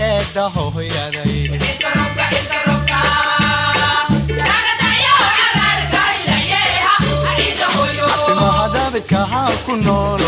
heeda hooyaday ha ku noolo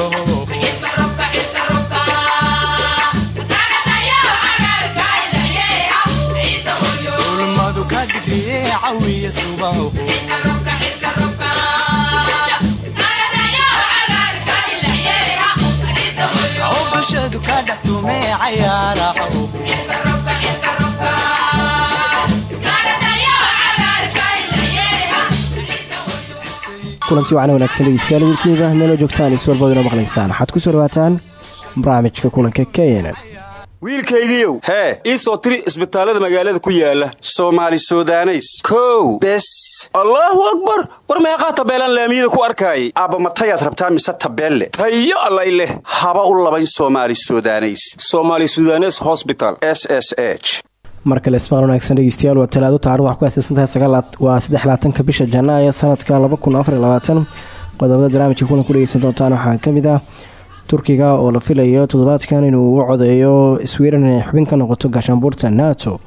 kulanti wacna wanaagsan dhegeystayaal wiilkiiba meeloo joogtaan is walba inoo maqlaysaan waxaad ku soo dhawaataan barnaamijka kulanka keynan wiilkaygiiow hee ii tiri isbitaallada magaalada ku yaalla soomaali sudaneys. Kow bes allaahu akbar war meeqaa tabeelaan laamiyada ku arkaayay aabba matayaad rabtaa mise tabeelle? Tayo allay leh haba u labayn soomaali sudaneys. Somaali sudanes hosbital s s h. Mar wanaagsan dhegeystayaal waa talaado taarikh wax ku aasaysantahay waa saddexlaatanka bisha janaayo sanadka laba kun afar iyo barnaamijka kulan ku dhegeysan doontaan waxaa ah turkiga oo la filayo toddobaadkan inuu u codeeyo sweden inay xubin ka noqoto gaashaanbuurta nato.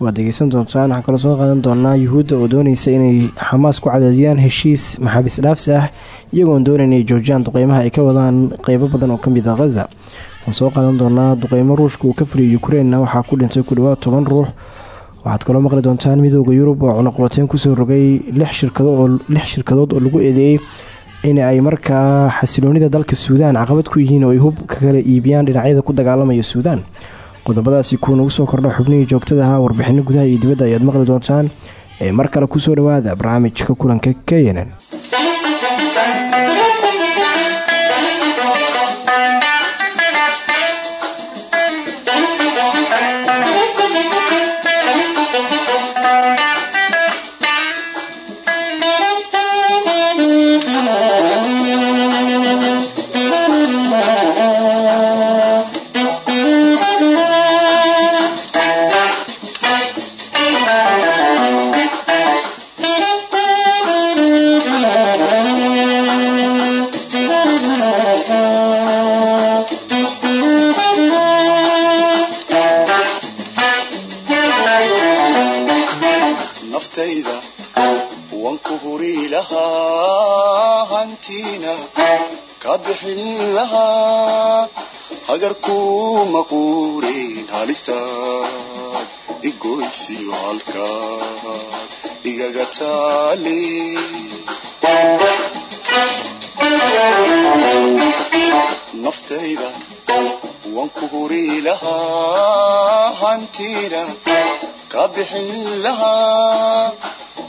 Waad dhegeysan doontaan waxaan kaloo soo qaadan doonaa yuhuudda oo dooneysa inay xamaas ku cadaadiyaan heshiis maxaabiis dhaafsi ah iyagoon doonayn inay duqeymaha ay ka wadaan qeybo badan oo ka mid a khaza waxaan soo qaadan doonaa duqeymo ruushka uu ka fuliyay ukrainna waxaa ku dhintay ku dhawaad toban ruux. Waxaad kaloo maqli doontaan midooda yurub oo cunuqabateyn ku soo rogay lix shirkadood oo lagu eedeeyey in ay markaa xasiloonida dalka suudaan caqabad ku yihiin oo ay hub ka iibiyaan dhinacyada ku dagaalamaya suudaan. Qodobadaasi kuwa nagu soo kordha xubnihii joogtada ahaa warbixino gudaha iyo dibadda ayaad maqli doontaan ee mar kale ku soo dhawaada barnaamijka kulanka naftayda bixin lahaa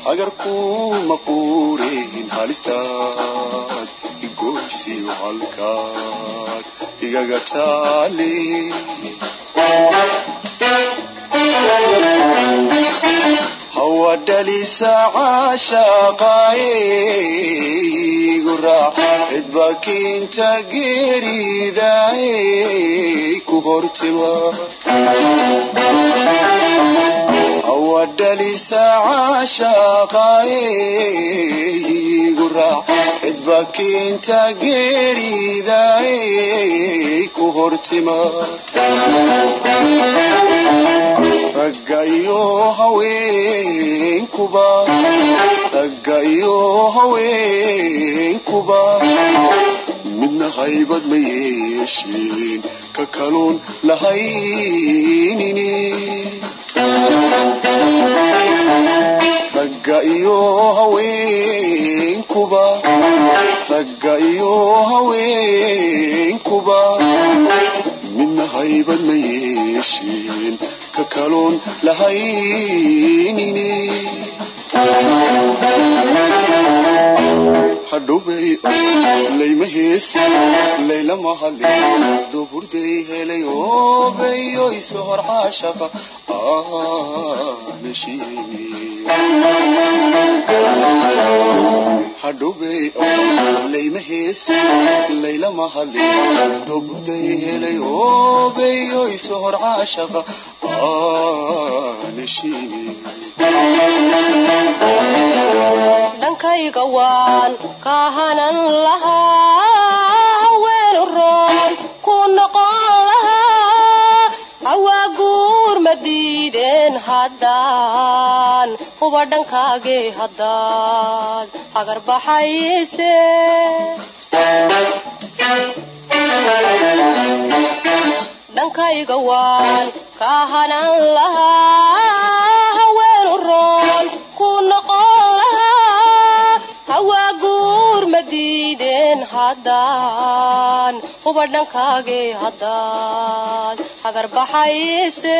hagarkuma quurin halistaad igoysiyo halkaad igaga taali geeridaay ku hortima ragga iyo haweenkuba midna haybad ma yeesheen ka kaluun lahaynini yeesheen ka kaluun lahaynini hadhowbay layma heesi laylama hadlin duburday helay oobayoyso hor caashaqa aanashiini hadhowbay layma heesi laylama hadlin duburday helay oobayoyso hor dhankayga waan kahanan lahaa haween roon ku noqon lahaa hawaa guur ma diideen haddaan huba dhankaagee haddaad hagar baxayse dhankayga waan ka hanan lahaa haween u roon ku noqon lahaa hawaa guur ma diideen haddaan huba dhankaagee haddaad hagar baxayse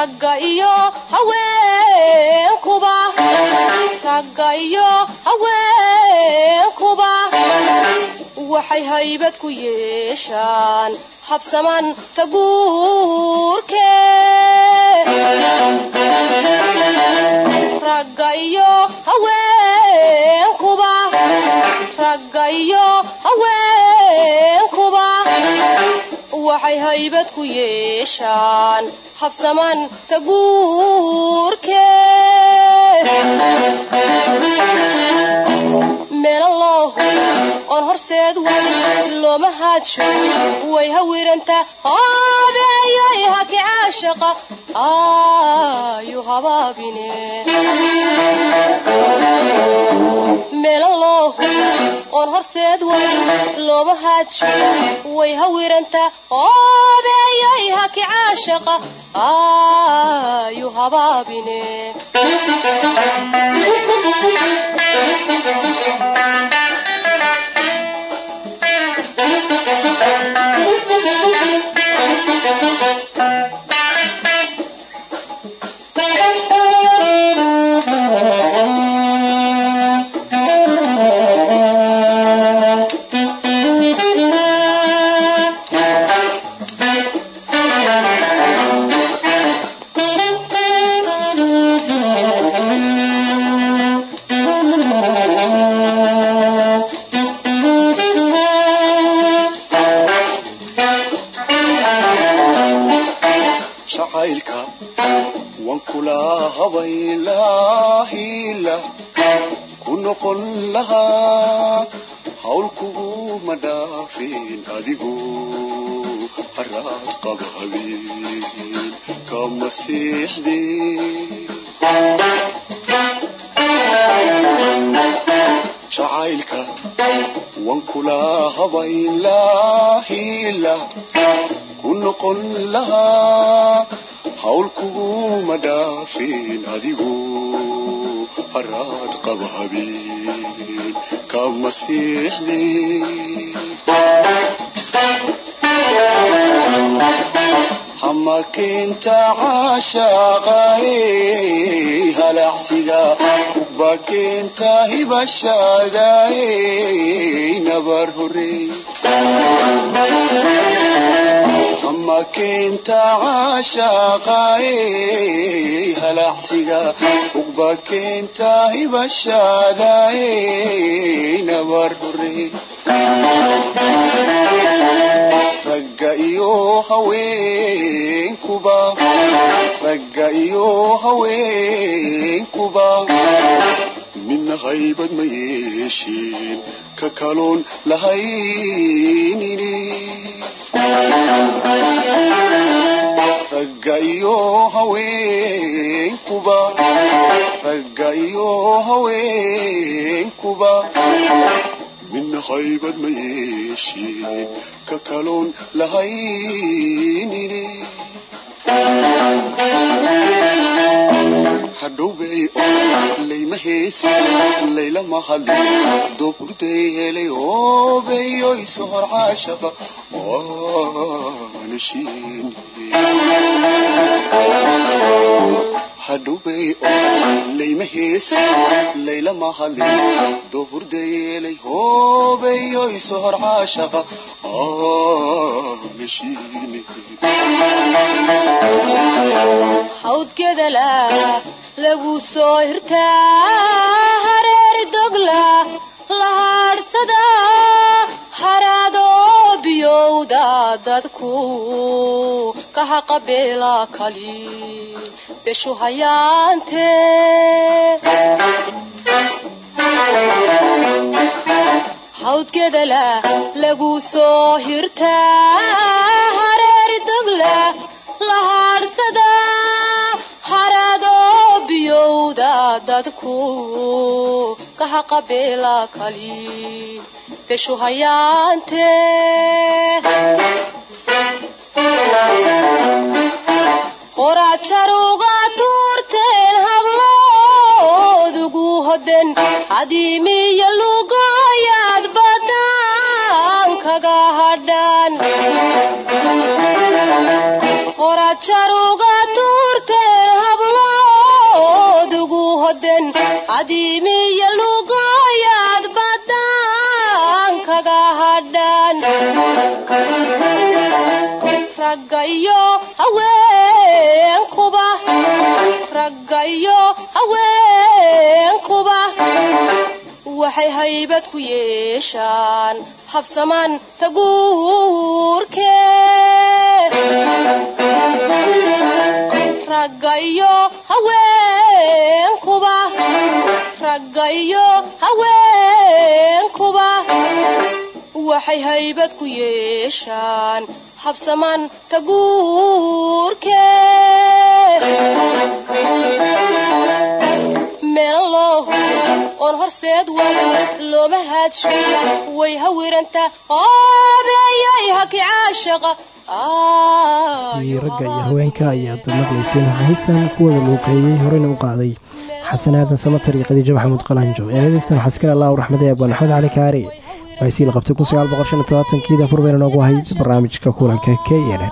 ragga iyo haweenkuba ragga iyo haweenkuba waxay haybad ku yeeshaan habsaman taguurke haybad ku yeeshaan habsaman taguurke meelan loohu oon horseed looma haadsho way hawiranta hoobeeyay haki caashaqa ayu habaabine. Meelan oon horseed way looma haadsho way hawiranta hoobeeyay haki caashaqa ayu habaabine noqon lahaa hawl kuguma dhaafin adigu haraad qaba habeen kama seexdeen. Jacaylka waan kula habaylaahila ku noqon lahaa hawl kuguma dhaafin adigu haraad qaba habeen kama seexdeen hamakeenta caashaqae halacsiga bakeenta hibashaadae nabar horey hamakeenta caashaqae halacsiga ugbakeenta hibashaadae nabar midna haybad ma yeesheen ka kaloon lahaynini midna haybad ma yeesheen ka kaloon lahaynini hadhowbay layma heesi laylama hadlin doburday helay oobeyo isu hor caashaqa waana shiin hadhowbay oo layma heesi laylama hadlin doburday helay oobeyo isu hor caashaqa hawdgedala lagu soo hirtaa hareeri dogla la haadhsada haraado biyowda dadku ka haqabeela kali beshu hayaante hawdgedala lagu soo hirtaa hareeri dogla la haadhsada haraado biyowda dadku ka haqabeela kali beshu hayaante horaad jaruga tuurteen habloodugu hoden hadiimiya waxay haybad ku yeeshaan habsamaan taguurke raggayo haweenkuba raggayo haweenkuba waxay haybad ku yeeshaan habsamaan taguurke meelan loo oon horseed wadan looma haadsho way hawiranta oobeeyay haki caashaqa. Ragga iyo haweenka ayaad maqlayseen haystan kuwada luuqeeyey horeyna u qaaday. Xasan aadan samatar iyo khadiijo maxamuud qalanjo. Eedadeystan xaskar allah raxmade abaan axmed cali kaari. Waysii la qabtay kii furbeena noogu ahayd barnaamijka kulanka k n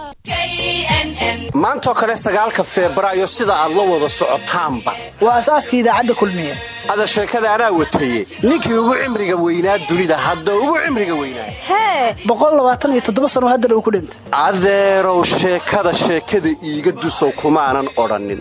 maantoo kale sagaalka febraayo sida aad la wada socotaanba. Waa asaaska idaacadda kulmiye. Ada sheekada anaa wataye ninkii ugu cimriga weynaa dunida hadda ugu cimriga weynaa. Hee! Boqolaabaataniyo sano haddana uu ku dhintay. Adeerow sheekada sheekada iiga dusow kumaanan odhannin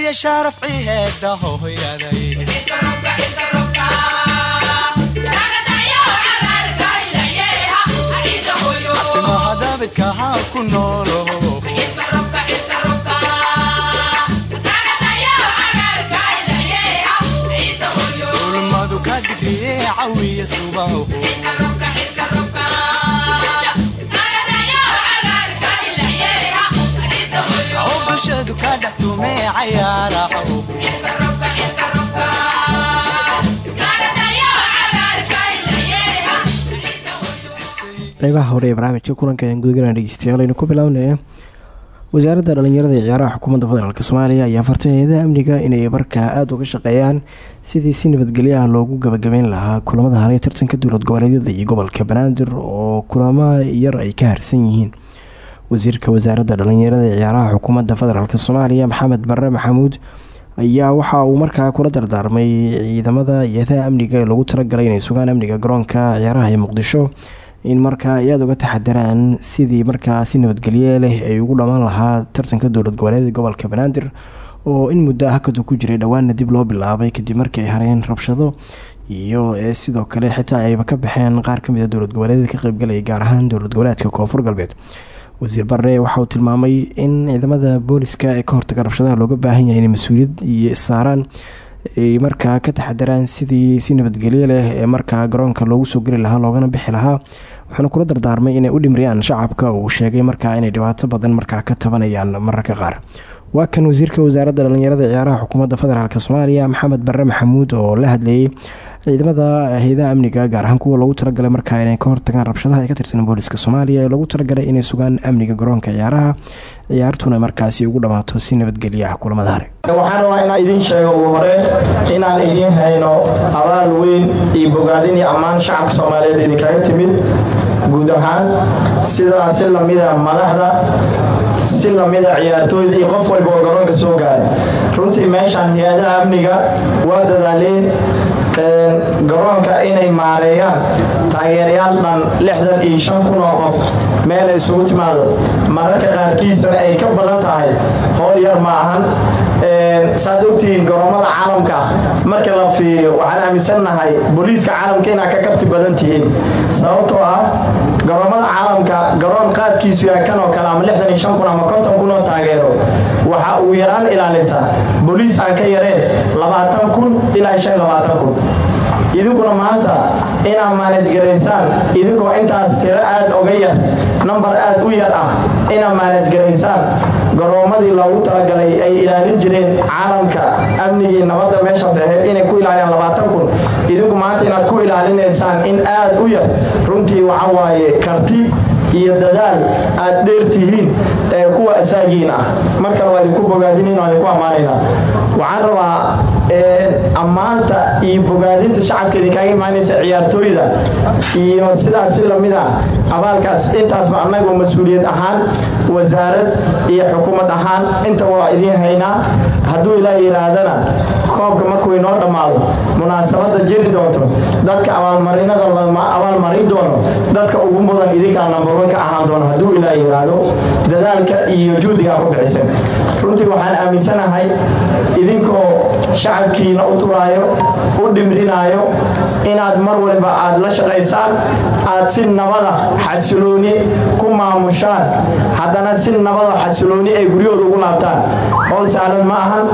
cisiiya shaaraf ciheeda hooyaday ku noolo. Ulmadu ka digriye cawiya subaho bulshadu ka dhex tumee cayaaraho qeybaha hore ee barnaamijka kulanka aan gudagalan dhegeystayaal aynu ku bilownaya wasaaradda dhallinyarada ee ciyaaraha xukuumadda federaalk soomaaliya ayaa fartay hay'adaha amniga inay markaa aada uga shaqeeyaan sidii si nabadgelyo ah loogu gabagabeyn lahaa kulamada haray tartanka dowlad goboleedyada iyo gobolka banaadir oo kulamo yar ay ka harsan yihiin wasiirka wasaaradda dhallinyarada ee ciyaaraha xukuumadda federaalk soomaaliya maxamed barre maxamuud ayaa waxa uu markaa kula dardaarmay ciidamada iyo-adaha amniga ee lagu talagalay inay sugaan amniga garoonka ciyaaraha ee muqdisho in markaa ay uga taxadaraan sidii markaa si nabadgelye leh ay ugu dhammaan lahaa tartanka dowlad goboleeda gobolka banaadir oo in muddo hakadu ku jiray dhowaana dib loo bilaabay kadib markii ay hareen rabshado. Iyo sidoo kale xitaa ayba ka baxeen qaar ka mid a dowlad goboleedyada ka qeybgalaya gaar ahaan dowlad goboleedka koonfur galbeed wasiir barre waxa uu tilmaamay in ciidamada booliska ee ka hortaga rabshadaha looga baahan yahay inay mas'uuliyad iyo issaaraan ay markaa ka taxadaraan sidii si nabadgelyo leh ee markaa garoonka loogu soo geli lahaa loogana bixi lahaa. Waxaana kula dardaarmay inay u dhimriyaan shacabka uu sheegay markaa inay dhibaato badan markaa ka tabanayaan mararka qaar waa kan wasiirka wasaaradda dhallinyarada ciyaaraha xukuumadda federaalk soomaaliya maxamed barre maxamuud oo la hadleeyey ciidamada hay'adaha amniga gaar ahaan kuwa loogu talagalay markaa inay ka hortagaan rabshadaha ay ka tirsan booliska soomaaliya ee loogu talagalay inay sugaan amniga garoonka ciyaaraha. Ciyaartuna markaasi ugu dhammaato si nabadgelya ah kulamada hare waxaan rabaa inaan idiin sheego ugu hore inaan idiin hayno abaal weyn iyo bogaadin iyo ammaan shacabka soomaaliyeed idinkaga timid. Guud ahaan sidaa si lamida madaxda si lamida ciyaartooyda iyo qof walba oo garoonka soo gaaray. Runtii meeshaan hay'adaha amniga waa dadaaleen garoonka inay maareeyaan taageerayaal dhan lixdan iyo shan kun oo qof meelay isugu timaado. Mararka qaarkiisana ay ka badan tahay howl yar ma ahan saad ogtihiin garoomada caalamka. Marka la fiiriyo waxaan aaminsannahay booliiska caalamka inaad ka kabti badan tihiin. Sababtoo ah garoomada caalamka garoon qaadkiisu yahay kan oo kale ama kun ama konton kun oo taageero waxa uu yaraan ilaalisa. Booliis aan ka yareen kun ilaa kun. Idinkuna maanta inaad maanajgaraysaan idinkoo intaas tiro aad oga yar nambar aad u yar ah inaad maanajgaraysaan garoomadii loogu talagalay ay ilaalin jireen caalamka amnigii nabadda meeshaas ahayd inay ku ilaaliyaan labaatan kun. Idinku maanta inaad ku ilaalinaysaan in aad u yar runtii waxa waaye karti iyo dadaal aad dheertihiin ee kuwa asaagiin ah. Mar kale waa idinku bogaadinin waa idinku ammaanaynaa waxaan rabaa ammaanta iyo bogaadinta shacabka idinkaaga imaanaysa ciyaartooyda iyo sidaas si lamida abaalkaas intaasba annagoo mas'uuliyad ahaan wasaarad iyo xukuumad ahaan intaba waa idiin haynaa hadduu ilaa yidhaahdana koobka markuu inoo dhammaado munaasabadda jiri doonto dadka abaalmarinada lama abaalmarin doono dadka ugu mudan idinkaa nambarwan ka ahaan doono hadduu ilaa yidhaahdo dadaalka iyo juhdigaa ku bixiseen runtii waxaan aaminsanahay idinkoo shacabkiina u turaayo u dhimrinaayo inaad mar waliba aad la shaqaysaan aad si nabada xasilooni ku maamushaan. Haddana si nabada xasilooni ay guryahooda ugu laabtaan. Howl sahlan ma ahan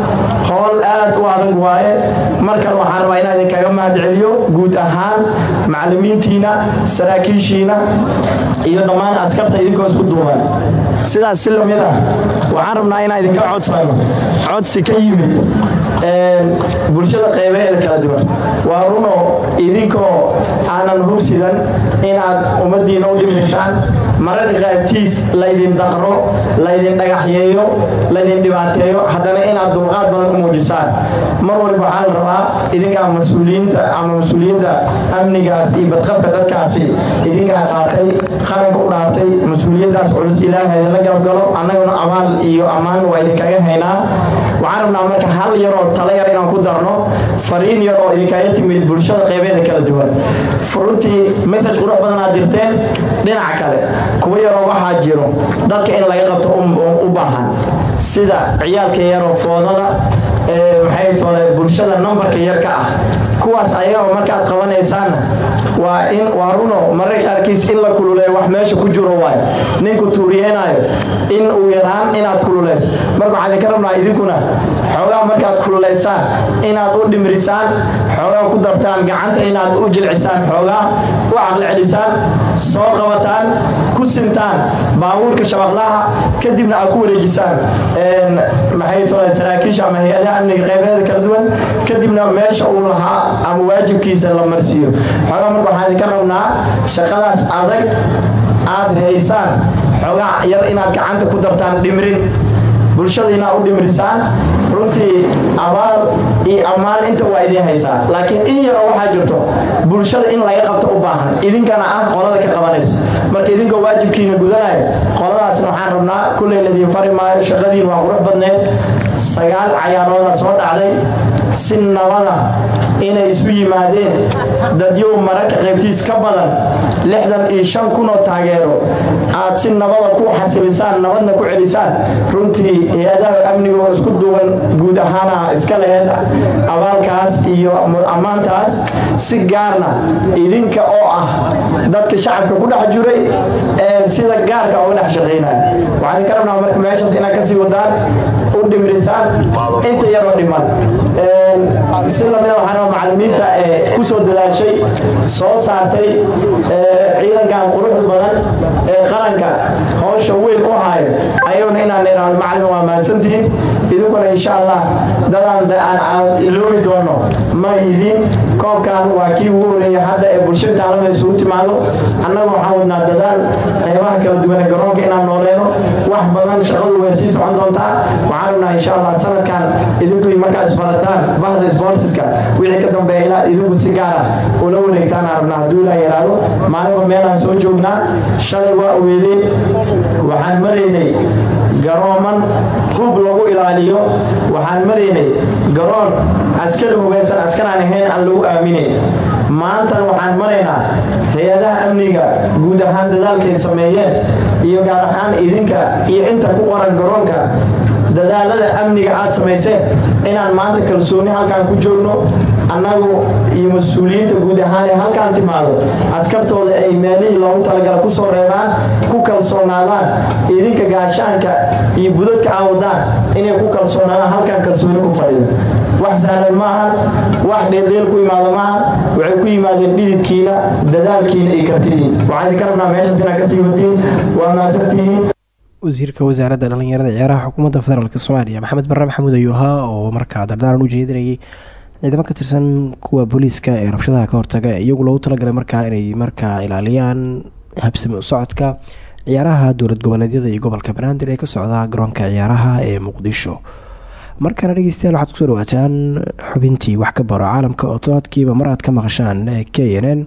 howl aad u adag waaye. Mar kale waxaan rabaa inaan idinkaga mahadceliyo guud ahaan macallimiintiina saraakiishiina iyo dhammaan askarta idinkoo isku duuban sidaas si la mid ah waxaan rabnaa inaan idinka codsano codsi ka yimid bulshada qeybaheeda kala duwan. Waa runo idinkoo aanan hubsidan inaad ummaddiina u dhimirsaan mararka qaybtiis laydin daqro laydin dhagaxyeeyo laydin dhibaateeyo. Haddana inaad dulqaad badan u muujisaan mar waliba waxaa rabaa idinkaa mas'uuliyiinta ama mas'uuliyadda amnigaas iyo badqabka dadkaasi. Idinkaa qaatay qaranka u dhaartay mas'uuliyaddaas culus ilaahay la galabgalo annaguna abaal iyo ammaan waa idinkaga haynaa. Waxaan rabnaa marka hal yaroo tala yar inaan ku darno fariin yar oo idinkaga timid bulshada qeybeeda kala duwan. Runtii message qurux badan dirteen dhinaca kale kuwa yaroo waxaa jiro dadka in laga qabto u baahan. Sida ciyaalka yaroo foodada maxay tole bulshada nambarka yarka ah kuwaas ayagoo markaad qabanaysaanna waa in waa runo. Qaarkiis in la kululeeyo wax meesha ku jiro waayo. Ninku tuuriyeenaayo in uu yaraan inaad kululeyso marka waxaan idinka rabnaa idinkuna xoogaa markaad kululaysaan inaad u dhimrisaan xoogaa ku dartaan gacanta inaad u jilcisaan xoogaa u caqli celisaan soo qabataan ku sintaan baabuurka shabaqlaha kadibna aad ku wareejisaan maxay tole saraakiisha ama hay'adaha amniga qeybeeda kala duwan kadibna meesha uu lahaa ama waajibkiisa la marsiiyo xoogaa marka waxaan idinka rabnaa shaqadaas adag aad haysaan xoogaa yar inaad gacanta ku dartaan dhimrin bulshada inaad u dhimrisaan runtii abaal iyo ammaan inta waa idiin haysaa. Laakiin in yaroo waxaa jirto bulshada in laga qabto u baahan idinkana ah qolada ka qabanayso. Marka idinkoo waajibkiina gudanayo qoladaasna waxaan rabnaa kulley ladiin fari maayo shaqadiin waa qurux badneed sagaal cayaarooda soo dhacday si nabada inay isu yimaadeen dadyow mararka qaybtiis ka badan lixdan iyo shan kunoo taageero. Aad si nabada ku xasilisaan nabadna ku celisaan runtii hay'adaha amnigoo isku duwan guud ahaana iska laheyd abaalkaas iyo ammaantaas. Si gaarna idinka oo ah dadka shacabka ku dhex jiray ee sida gaarka uga dhex shaqaynaya waxaan idinka rabnaa marka meeshaas inaad ka sii wadaan u dhimrisaan inta yaroo dhiman si lamida waxaan macalimiinta ee ku soo dadaashay soo saartay ciidankan quruxda badan ee qaranka. Howsha weyn u hayo ayaguna inaan yidhaahdo macalin waa mahadsantihiin idinkuna insha allah dadaan aan iloobi doono. Ma idin koobkan waa kii ugu horreeya hadda ee bulshada taalamada isugu timaado. Annagu waxaan wadnaa dadaal qaybaha kala duwan ee garoonka inaan nooleeno. Wax badan shaqadu way sii socon doontaa. Waxaan rabnaa insha allah sanadkan idinku markaa isbarataan bahda sportiska wixii ka dambeeya inaad idinku si gaara ula wareegtaan aan rabnaa hadduu ilaa yaraado maalinba meelaan soo joognaa shalay waa ogeedeen waxaan maraynay garooman hub lagu ilaaliyo. Waxaan maraynay garoon askari hubaysan askaraan ahayn aan lagu aaminin maantan waxaan maraynaa hay'adaha amniga guud ahaan dadaalkay sameeyeen iyo gaar ahaan idinka iyo inta ku qoran garoonka. Dadaalada amniga aad samayseen inaan maanta kalsooni halkaan ku joogno annagu iyo mas'uuliyiinta guud ahaan ee halkaan timaado askartooda ay meelihii loogu talagala ku soo reebaan ku kalsoonaadaan idinka gaashaanka iyo budadka aa wadaan inay ku kalsoonaadaan halkaan kalsooni ku fadhido. Wax sahlan maahan wax dheeldheel ku imaado maaha waxay ku yimaadeen dhididkiina dadaalkiina iyo kartidiin waxaan idinka rabnaa meeshaas inaad ka sii wadiin waa mahadsantihiin wasiirka wasaaradda dhallinyarada ciyaaraha xukuumadda federaalk soomaaliya maxamed barre maxamuud ayuu ahaa oo markaa dardaaran u jeedinayay ciidamo ka tirsan kuwa booliiska ee rabshadaha ka hortaga ee iyagu loogu talagalay markaa inay markaa ilaaliyaan habsami u socodka ciyaaraha dowlad goboleedyada iyo gobolka banaadir ee ka socda garoonka ciyaaraha ee muqdisho. Markana dhegeystayaal waxaad ku soo dhawaataan xubintii wax ka baro caalamka oo todobaadkiiba mar ka maqashaan k n n.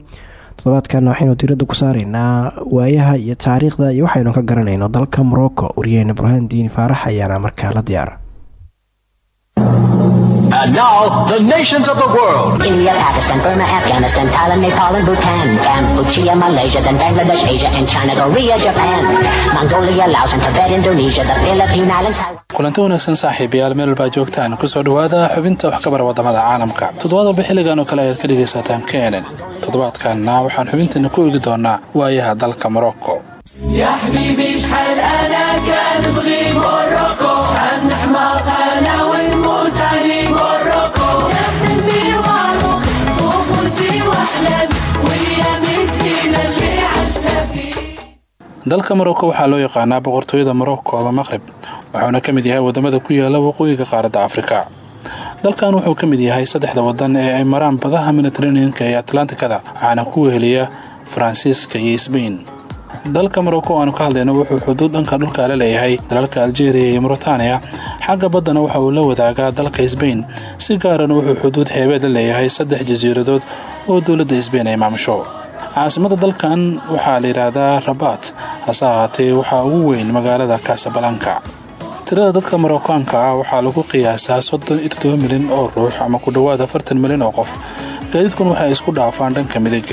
Toddobaadkan waxaynu ku saaraynaa waayaha iyo taariikhda iyo waxaynu ka garanayno dalka morocco wariyaheyna burhaan diini faarax ayaana markaa la diyaara And now, the nations of the world. India, Pakistan, Burma, Afghanistan, Thailand, Nepal, and Bhutan, Cambodia, Malaysia, then Bangladesh, Asia, and China, Korea, Japan, Mongolia, Laos, and Tibet, Indonesia, the Philippine Islands, kulanti wanaagsan saaxiibayaal meel walbaa joogtaan ku soo dhowaada xubinta wax ka bara caalamka. Toddobaad walba xilligan oo kale ayaad ka dhegaysataan kenen toddobaadkanna waxaan xubinteena ku eegi doonaa waayaha dalka morocco dalka morocco waxaa loo yaqaanaa boqortooyada morocco ama maqrib wuxuuna ka mid yahay waddamada ku yaalla waqooyiga qaaradda afrika. Dalkan wuxuu ka mid yahay saddexda wadan ee ay maraan badaha mediteraneanka ee atlantikada waxaana ku weheliya faransiiska iyo sbain dalka morocco aanu ka hadlayno wuxuu xuduud dhanka dhulka la leeyahay dalalka aljeeriya iyo mauritaniya xagga baddana waxa uu la wadaagaa dalka sbain si gaarana wuxuu xuduud xeebeed la leeyahay saddex jasiiradood oo dowladda sbain ay maamusho caasimada dalkan waxaa la yidhaahdaa rabaat hase ahaatee waxaa ugu weyn magaalada kasabalanka tirada dadka marookaanka ah waxaa lagu qiyaasaa soddon iyo toddoba milyan oo ruux ama ku dhowaad afartan milyan oo qof. Gaadiidkun waxay isku dhaafaan dhanka midig.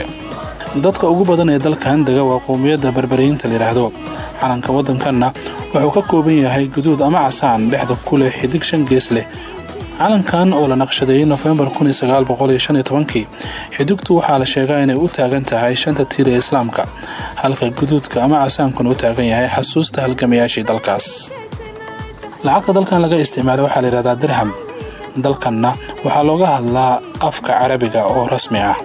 Dadka ugu badan ee dalkan dega waa qowmiyadda barbariyiinta layidhaahdo calanka waddankanna wuxuu ka kooban yahay guduud ama casaan dhexda ku leh xidig shan gees leh calankan oo la naqshadeeyey nofembar kii xidigtu waxaa la sheegaa inay u taagan tahay shanta tiir ee islaamka halka guduudka ama casaankuna u taagan yahay xasuusta halgamayaashii dalkaas. Lacagta dalkan laga isticmaala waxaa la yidhahdaa dirham. Dalkanna waxaa looga hadlaa afka carabiga oo rasmi ah.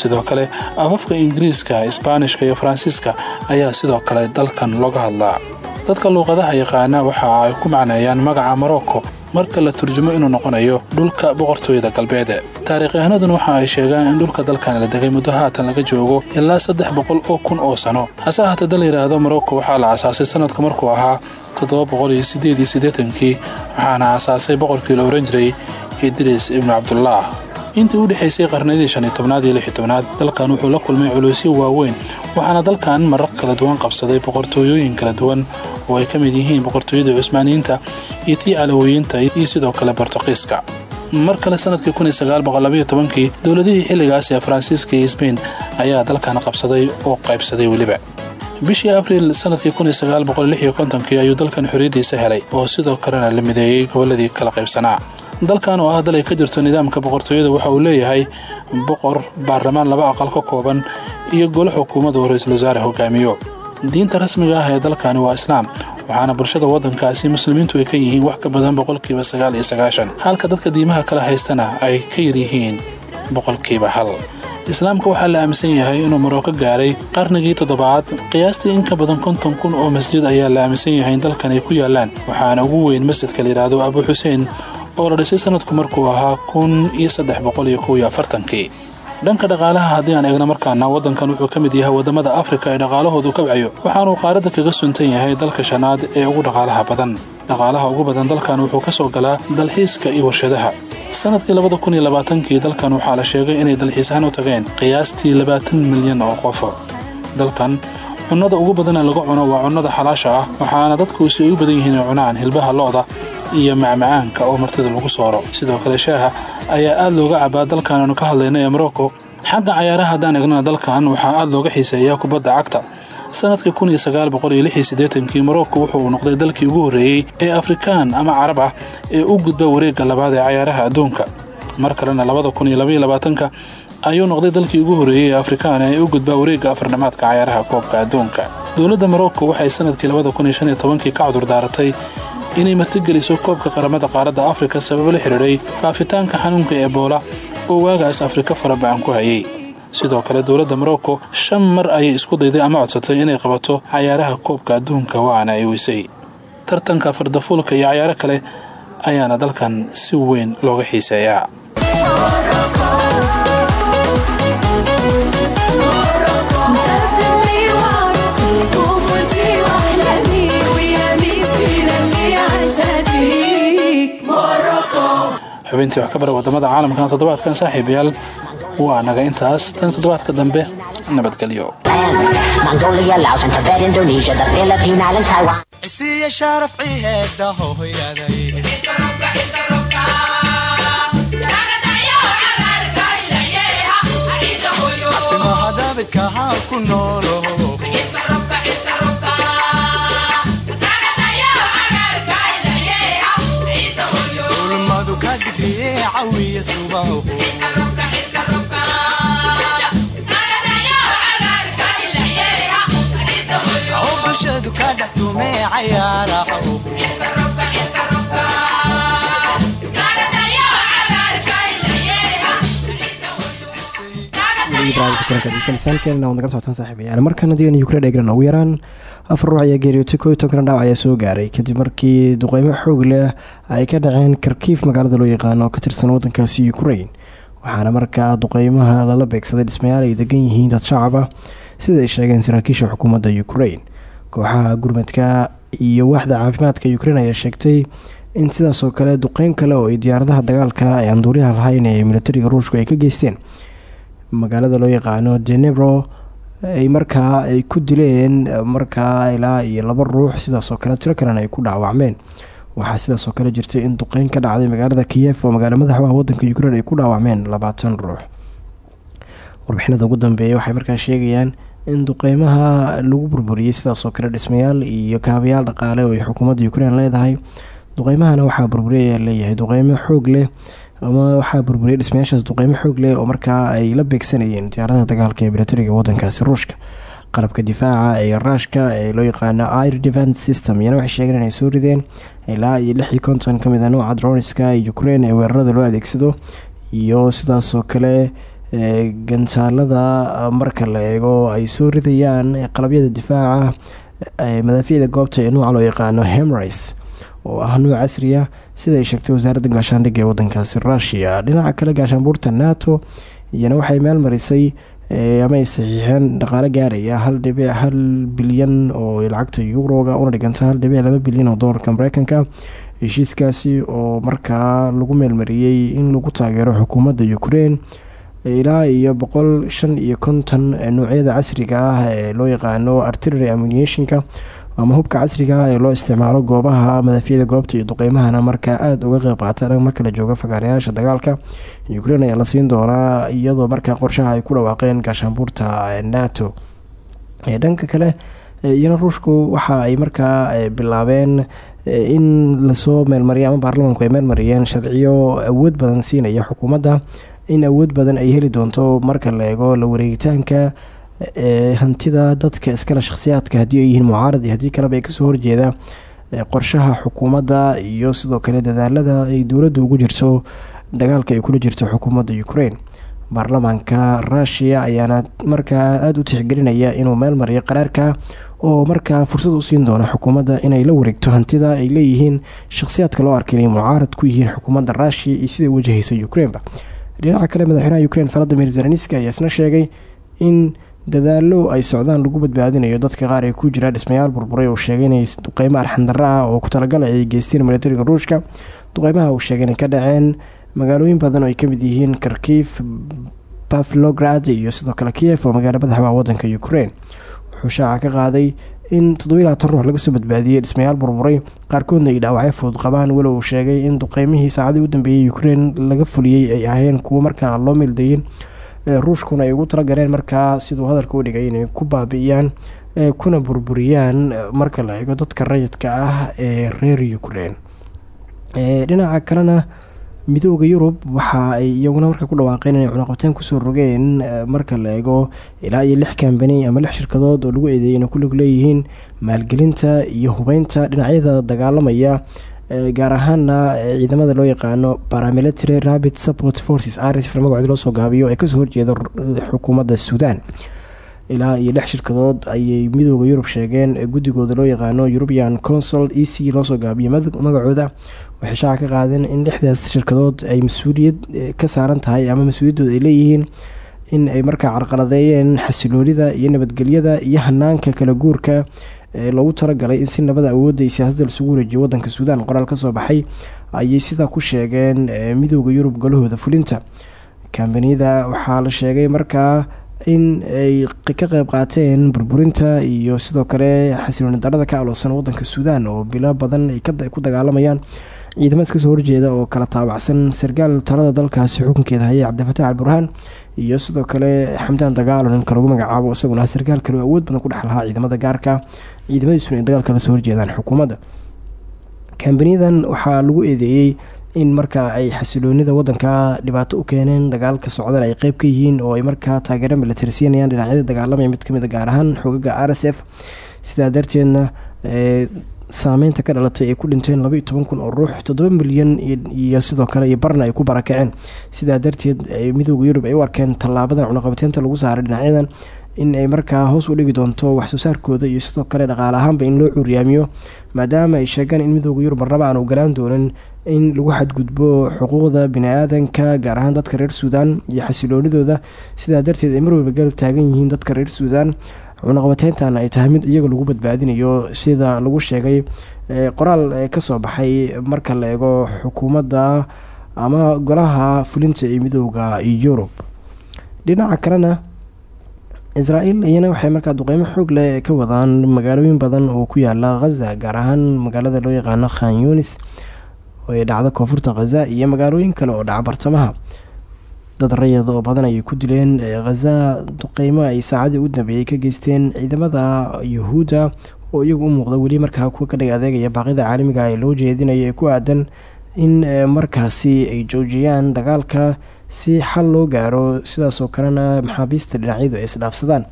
Sidoo kale afafka ingiriiska isbaanishka iyo faransiiska ayaa sidoo kale dalkan looga hadlaa. Dadka luuqadaha yaqaana waxa ay ku macneeyaan magaca morocco marka la turjumo inuu noqonayo dhulka boqortooyada galbeed taariikyahanaduna waxa ay sheegaan in dhulka dalkan la degay muddo haatan laga joogo ilaa saddex boqol oo kun oo sano. Hase ahaatee dal yidhaahdo morocco waxaa la asaasay sanadka markuu ahaa toddoba boqol iyo sideed iyo siddeetankii waxaana asaasay boqorkii la ohan jiray idriis ibnu cabdulaah intii u dhexaysay qarnadii shan iyo tobnaad iyo lix iyo tobnaad dalkan wuxuu la kulmay culuusyo waaweyn waxaana dalkan marar kala duwan qabsaday boqortooyooyin kala duwan oo ay ka mid yihiin boqortooyada cusmaaniyiinta iyo tii calawooyiinta iyo sidoo kale bortuqiiska mar kale sannadkii kii dowladihii xilligaas ee faransiiska iyo sbain ayaa dalkan qabsaday oo qaybsaday weliba. Bishii abriil sannadkii kii ayuu dalkan xorriyaddiisa helay oo sidoo kalena la mideeyey gobolladii kala qaybsanaa dalkan oo ah dal ay ka jirto nidaamka boqortooyada waxa uu leeyahay boqor baarlamaan laba aqal ka kooban iyo golo xukuumad oo ra'iisul wasaare hogaamiyo. Diinta rasmiga ah ee dalkani waa islaam waxaana bulshada waddankaasi muslimiintu ay ka yihiin wax ka badan boqolkiiba sagaal iyo sagaashan. Halka dadka diimaha kala haystana ay ka yar yihiin boqolkiiba hal. Islaamka waxaa la aaminsan yahay inuu maroko gaaray qarnigii toddobaad. Qiyaastii in ka badan konton kun oo masjid ayaa la aaminsan yahay in dalkan ay ku yaalaan waxaana ugu weyn masjidka layidhaahdo abu xuseen oo la dhisay sanadku markuu ahaa kun iyo dhanka dhaqaalaha haddii aan eegno markaana waddankan wuxuu ka mid yahay waddamada afrika ee dhaqaalahoodu kabcayo waxaanuu qaaradda kaga suntan yahay dalka shanaad ee ugu dhaqaalaha badan. Dhaqaalaha ugu badan dalkan wuxuu ka soo galaa dalxiiska iyo warshadaha. Sanadkii labada kun dalkan waxaa la sheegay inay dalxiisahaan u tageen qiyaastii labaatan milyan oo qof. Dalkan cunnada ugu badan ee lagu cuno waa cunnada xalaasha ah waxaana dadkuusi ay u badan yihiin ay cunaan hilbaha lo'da iyo macmacaanka oo martida lagu sooro. Sidoo kale shaaha ayaa aad looga cabaa dalkan aanu ka hadlayna ee morocco xagga cayaaraha haddaan egnana dalkan waxaa aad looga xiiseeyaa kubadda cagta. Sanadkii kun iyo morocco wuxuu uu noqday dalkii ugu horreeyey ee afrikaan ama carab ah ee u gudba wareegga labaad ee cayaaraha adduunka. Mar kalena labada kun iyo labaatanka ayuu noqday dalkii ugu horreeyey ee afrikaan ee u gudba wareegga afardhamaadka cayaaraha koobka adduunka. Dowladda morocco waxay sannadkii labada kun ka cudur daaratay inay martigeliso koobka qaramada qaaradda afrika sababo la xidhiidhay faafitaanka xanuunka ebola oo waagaas afrika faraba'an ku hayay. Sidoo kale dowladda morocco shan mar ayay isku dayday ama codsatay inay qabato cayaaraha koobka adduunka waana ay weysay. Tartanka fardafuulka iyo cayaaro kale ayaana dalkan si weyn looga xiiseeyaa xubintii wax ka bara waddamada caalamkan toddobaadkan saaxiibayaal waa naga intaas. Tan toddobaadka dambe nabadgelyo. Mongolia, cawiya subaho bulshadu ka dhex socotaan saaxiibayaal markan haddii aan ukrein eegran ugu yaraan afar ruux ayaa geeriyootay koo iyo toban dhaawac ayaa soo gaaray. Kadib markii duqeymo xoog leh ay ka dhaceen karkiif magaalada loo yaqaano oo ka tirsan wadankaasi ukrein waxaana markaa duqeymaha lala beegsaday dhismayaal ay degan yihiin dad shacab ah sida ay sheegeen saraakiisha xukuumadda ukrein kooxaha gurmadka iyo waaxda caafimaadka ukrein ayaa sheegtay in sidaasoo kale duqeyn kale oo diyaaradaha dagaalka ee aan duuriyaha lahayn ee militariga ruushku ay ka geysteen. Magaalada loo yaqaano denebro ay markaa ay ku dileen markaa ilaa iyo laba ruux sidaasoo kale tiro kalena ay ku dhaawacmeen. Waxaa sidaasoo kale jirtay in duqeyn ka dhacday magaalada kiyef oo magaalo madaxwah wadanka ukrein ay ku dhaawacmeen labaatan ruux. Warbixinada ugu dambeeya waxay markaa sheegayaan in duqeymaha lagu burburiyey sidaasoo kale dhismayaal iyo kaabayaal dhaqaale oo ay xukuumadda ukrein leedahay. Duqeymahana waxaa burburiyay leeyahay duqeymo xoog leh ama waxaa burburiyay dhismayaashaas duqeymo xoog leh oo markaa ay la beegsanayeen diyaaradaha dagaalka ee militariga wadankaasi ruushka qalabka difaaca ee raashka ee loo yaqaano air defence system. Iyana waxay sheegeen inay soo rideen ilaa iyo lix iyo konton ka mid a nooca droniska ukrein ee weerarada loo adeegsado iyo sidaasoo kale gantaalada marka la eego ay soo ridayaan qalabyada difaaca madaafiicda goobta ee nuuca loo yaqaano hemris oo ah nuuc casriya sida ay sheegtay wasaaradda gaashaandhigga ee wadankaasi rushia dhinaca kale gaashaanbuurta nato iyana waxay meel marisay ama ay saxiixeen dhaqaale gaaraya hal dhibic hal bilyan oo lacagta yuroga una dhiganta hal dhibic laba bilyan oo doolarka mareykanka. Heshiiskaasi oo markaa lagu meelmariyey in lagu taageero xukuumadda ukrein ilaa iyo boqol shan iyo konton noocyada casriga ah ee loo yaqaano artillery ammuniationka ama hubka casriga ah ee loo isticmaalo goobaha madaafiicda goobta iyo duqeymahana markaa aada uga qeyb qaata marka la joogo fagaarayaasha dagaalka. Ukrein ayaa la siin doonaa iyadoo markaa qorshaha ay ku dhawaaqeen gaashaanbuurta nato. Dhanka kale iyana ruushku waxa ay markaa bilaabeen in la soo meelmariya ama baarlamaanku ay meelmariyeen sharciyo awood badan siinaya xukuumadda. In awood badan ay heli doonto marka la eego la wareegitaanka ee hantida dadka iskale shakhsiyaadka haddii ay yihiin mucaarad iyo haddii kaleba ay ka soo horjeeda. Qorshaha xukuumadda iyo sidoo kale dadaalada ay dowladda ugu jirto dagaalka ay kula jirto xukuumadda ukrein baarlamaanka ruushiya ayaana markaa aada u tixgelinaya inuu meel mariyo qaraarka oo markaa fursad u siin doona xukuumadda inay la wareegto hantida ay leeyihiin shakhsiyaadka loo arkay mucaarad ku yihiin xukuumadda ruushiya iyo siday wajahaysa ukraineba dhinaca kale madaxweynaha ukrain valadimir zelenski ayaa isna sheegay in dadaalo ay socdaan lagu badbaadinayo dadka qaar ee ku jira dhismayaal burburay oo sheegay inay duqeymo arxandaro ah oo ku talagala ay geysteen militariga ruushka. Duqeymaha uu sheegay inay ka dhaceen magaalooyin badan oo ay ka mid yihiin karkiif baflograd iyo sidoo kale kiev oo magaalo madaxwaa wadanka ukrain wuxuu shaaca ka qaaday in toddobiyi labaatan ruux laga soo badbaadiyey dhismayaal burburay. Qaarkoodna ay dhaawacyo fudud qabaan walow uu sheegay in duqeymihii saacadii u dambeeyey ukrain laga fuliyey ay ahayeen kuwo markaa loo meeldayin ruushkuna ay ugu talagaleen markaa siduu hadalka u dhigay inay ku baabi'iyaan kuna burburiyaan marka la eego dadka rayidka ah ee reer ukrain dhinaca kalena midooda yurub waxa ay iyaguna marka ku dhawaaqeen inay cunaqabteen ku soo rogeen marka la eego ilaa iyo lix kambani ama lix shirkadood oo lagu eedeeyay inay ku lug leeyihiin maalgelinta iyo hubeynta dhinacyada dagaalamaya gaar ahaana ciidamada loo yaqaano paramilitary rabit support forces rsf magacood loo soo gaabiyo ee ka soo horjeeda xukuumadda suudan ilaa iyo lix shirkadood ayay midooda yurub sheegeen guddigooda loo yaqaano european council e c loosoo gaabiyay magacooda. Waxay shaaca ka qaadeen in lixdaas shirkadood ay mas'uuliyad ka saaran tahay ama mas'uuliyaddooda ay leeyihiin in ay markaa carqaladeeyeen xasiloonida iyo nabadgelyada iyo hanaanka kala guurka ee loogu talagalay in si nabada awoodda iyo siyaasadda lasugu wareejiyo wadanka suudan qoraal ka soo baxay ayay sidaa ku sheegeen midooda yurub golahooda fulinta. Kambaniyada waxaa la sheegay markaa in ay ka qeyb qaateen burburinta iyo sidoo kale xasilooni darada ka aloosan wadanka suudan oo bilo badan ay ku dagaalamayaan ciidamadaas ka soo horjeeda oo kala taabacsan. Sarkaal talada dalkaasi xukunkeeda hayay cabdifatax alburhaan iyo sidoo kale xamdaan dagaalo ninka lagu magacaabo isaguna sarkaal kale oo awood badan ku dhex lahaa ciidamada gaarka ciidamadiisuna ay dagaalka la soo horjeedaan xukuumadda kambaniyadan waxaa lagu eedeeyey in markaa ay xasiloonida wadanka dhibaato u keeneen dagaalka socdan ay qeyb ka yihiin oo ay markaa taageero militari siinayaan dhinacyada dagaalamaya mid ka mid a gaar ahaan xogaga r s f. Sidaa darteedna saameynta ka dhalatay ay ku dhinteen labaiyo toban kun oo ruux toddoba milyan iyo sidoo kale iyo barna ay ku barakaceen sidaa darteed midooda yurub ay u arkeen tallaabadan cunaqabateynta lagu saaray dhinacyadan in ay markaa hoos u dhigi doonto waxsoo saarkooda iyo sidoo kale dhaqaale ahaanba in loo curyaamiyo maadaama ay sheegaan in midooda yurub marnaba aan ogolaan doonin in lagu xadgudbo xuquuqda bini-aadanka gaar ahaan dadka reer suudan iyo xasiloonidooda. Sidaa darteed ay marwalba garab taagan yihiin dadka reer suudan cunaqabateyntan ay tahay mid iyaga lagu badbaadinayo sida lagu sheegay qoraal ka soo baxay marka la eego xukuumadda ama golaha fulinta ee midooda yurub. Dhinaca kalena israa'el iyana waxay markaa duqeymo xoog leh ka wadaan magaalooyin badan oo ku yaalla khaza gaar ahaan magaalada loo yaqaano khan yunis oo ay dhacda koonfurta khaza iyo magaalooyin kale oo dhaca bartamaha. Dad rayad oo badan ayay ku dileen khaza duqeymo ay saacadii u dambeeyey ka geysteen ciidamada yuhuudda oo iyagu u muuqda weli markaa kuwa ka dhig adeegaya baaqyada caalamiga ee loo jeedinayo ee ku aadan in markaasi ay joojiyaan dagaalka si xal loo gaaro sidaasoo kalena maxaabiista dhinacyadu ay isdhaafsadaan.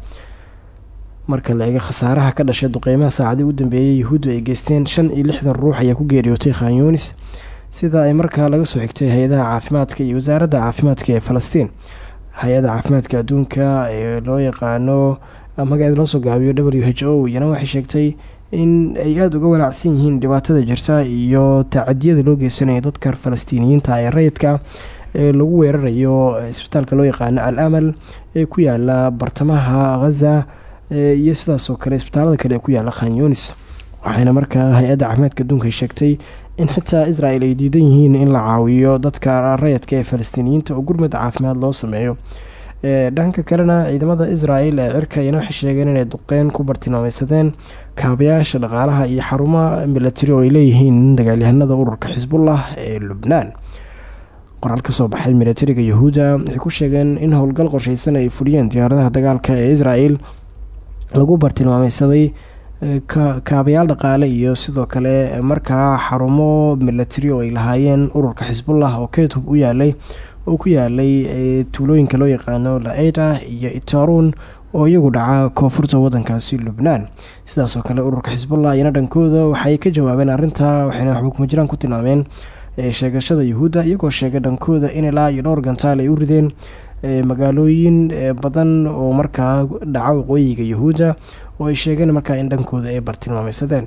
Marka la eego khasaaraha ka dhashay duqeymaha saacadii u dambeeyey yuhuuddu ay geysteen shan iyo lixdan ruux ayaa ku geeriyootay khan yunis. Sida ay markaa laga soo xigtay hay'adaha caafimaadka iyo wasaaradda caafimaadka ee falastiin. Hay'adda caafimaadka adduunka ee loo yaqaano magaceeda loo soo gaabiyo w h o iyana waxay sheegtay in ay aada uga walaacsan yihiin dhibaatada jirta iyo tacadiyada loo geysanaya dadka falastiiniyiinta ee rayidka lagu weerarayo isbitaalka loo yaqaano al amal ee ku yaalla bartamaha khaza iyo sidaasoo kale isbitaalada kale ku yaalla khan yunis. Waxayna markaa hay'adda caafimaadka adduunka sheegtay in xitaa israel ay diidan yihiin in la caawiyo dadka rayidka ee falastiiniyiinta oo gurmad caafimaad loo sameeyo. Dhanka kalena ciidamada israel ee cirka iyana waxay sheegeen inay duqeyn ku bartilmaameysadeen kaabayaasha dhaqaalaha iyo xarumaha milatari oo ay leeyihiin dagaalyahanada ururka xisbullah ee lubnaan qoraal ka soo baxay milatariga yahuudda waxay ku sheegeen in howlgal qorsheysan ay fuliyeen diyaaradaha dagaalka ee israel lagu bartilmaameysaday kaabayaal dhaqaale iyo sidoo kale markaa xarumo milatari oo ay lahaayeen ururka xisbullah oo keetub u yaalay oo ku yaalay tuulooyinka loo yaqaano la-eda iyo itaruun oo iyagu dhaca koonfurta wadankaasi lubnaan. Sidaasoo kale ururka xisbullah iyana dhankooda waxay ka jawaabeen arrintaa waxayna jiraan ku tilmaameen sheegashada yuhuudda iyagoo sheegay dhankooda in ilaa iyo dhowr gantaal ay u rideen magaalooyin badan oo markaa dhaca waqooyiga yahuudda oo ay sheegeen markaa in dhankooda ay bartilmaameysadeen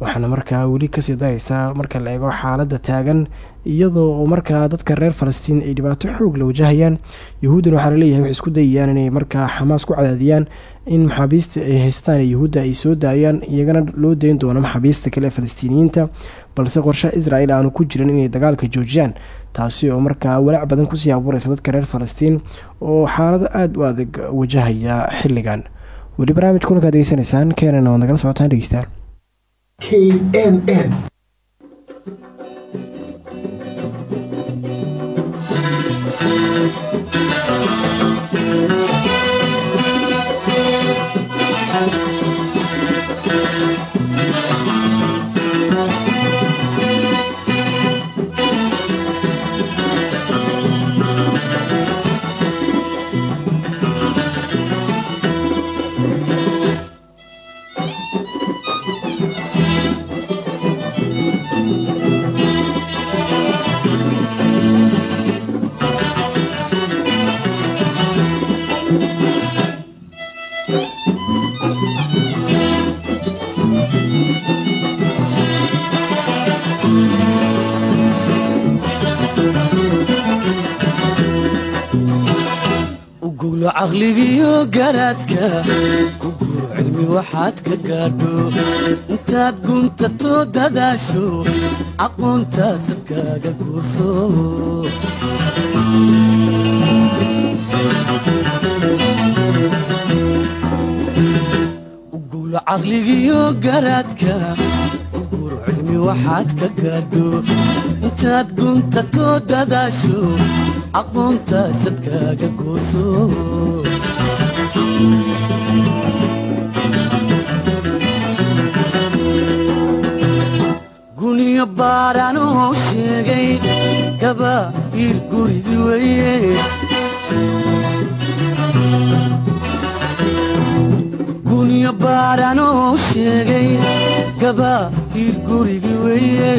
waxaana markaa weli ka sii dareysaa marka la eego xaaladda taagan iyadoo oo markaa dadka reer falastiin ay dhibaato xoog la wajahayaan. Yahuuddan waxaa la leeyahay waxay isku dayayaan inay markaa xamaas ku cadaadiyaan in maxaabiista ay haystaan yahuudda ay soo daayaan iyagana loo dayn doono maxaabiista kale falastiiniyiinta balse qorshe israel aanu ku jirin inay dagaalka joojiyaan taasi oo markaa walaac badan ku sii abuureysa dadka reer falastiin oo xaalado aada u adag wajahaya xilligan. Weli barnaamij kulankaad degeysanaysaan keenana waad nagala socotaan dhegeystaan knn uguglo caqligiyo garaadka ku guuro cilmi waxaad ka gaadho. Intaad guntato dadaasho aqoontaasad kaaga guurso. Caqligiyo garaadka ku guuro cilmi waxaad ka gaadho. Intaad guntato dadaasho aqoontaasad kaaga gooso guniyo baadhanoo sheegay gaba ir gurigi weye guniyo baadhanoo sheegay gaba ir gurigi weye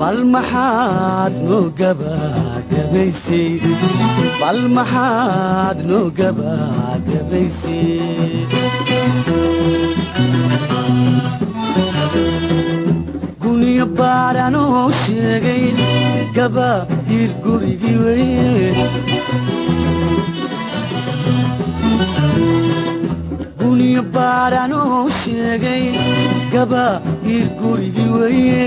bal maxaad noo gabagabaysay bal maxaad noo gabagabaysay guniyo baadhanoo sheegay gaba hir gurigi weye guniyo baadhanoo sheegay gaba hir gurigi weye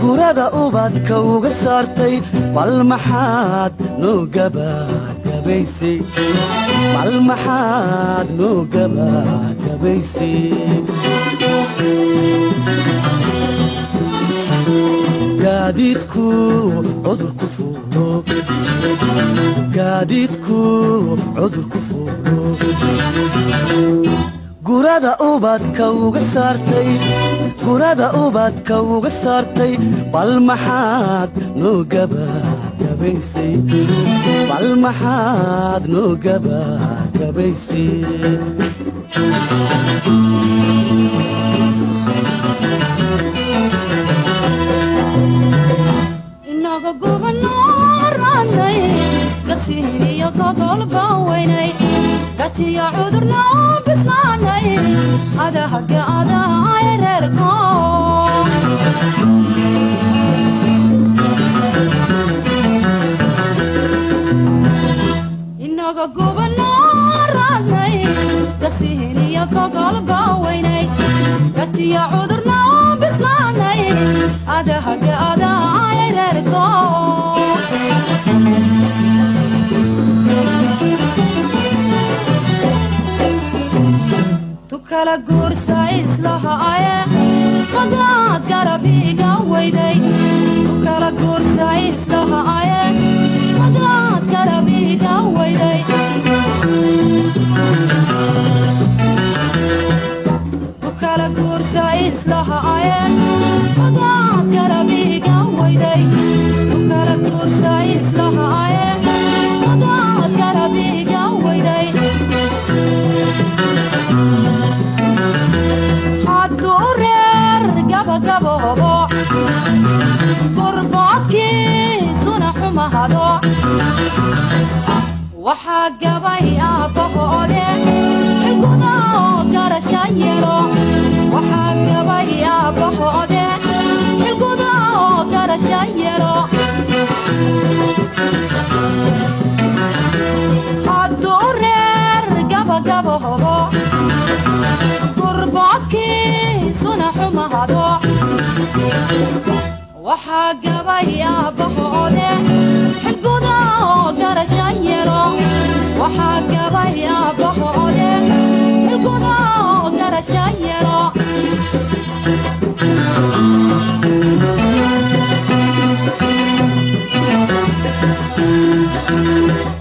gurada ubadka uga saartay bal maxaad noo gabagabaysay bal maxaad noo gabagabaysay. Gaadiidku cudur ku fuulo gurada ubadka uga saartay bal maxaad noo gabagabaysay inaga gubanoorannay gasiiniyo gogolba weynay gajiyo cudurna bislaanay adahaga adaay reerko inaga gubanoorannay gasiiniyo gogolba weynay gajiyo cudurna bislaanay adahaga adaay reerko tukala guursa islahaaye qadaad garabiga weyday tukala guursa islahaye magaad garabiga weyday. Ku kala guursa islahaye magaad garabiga weyday ku kala guursa islahaye gabagabobo gurboodkiisuna xumahado waxaa gabay aabbahoode xilguda oo garasha yelo waxaa gabay aabbahoode xilguda oo garasha yelo hadduu reer gabagabobo gurboodkiisuna xumahado waxaa gabay aabbahoode xilguda oo garasha yelo waxaa gabay aabbahoode xilguda oo garasha yelo talad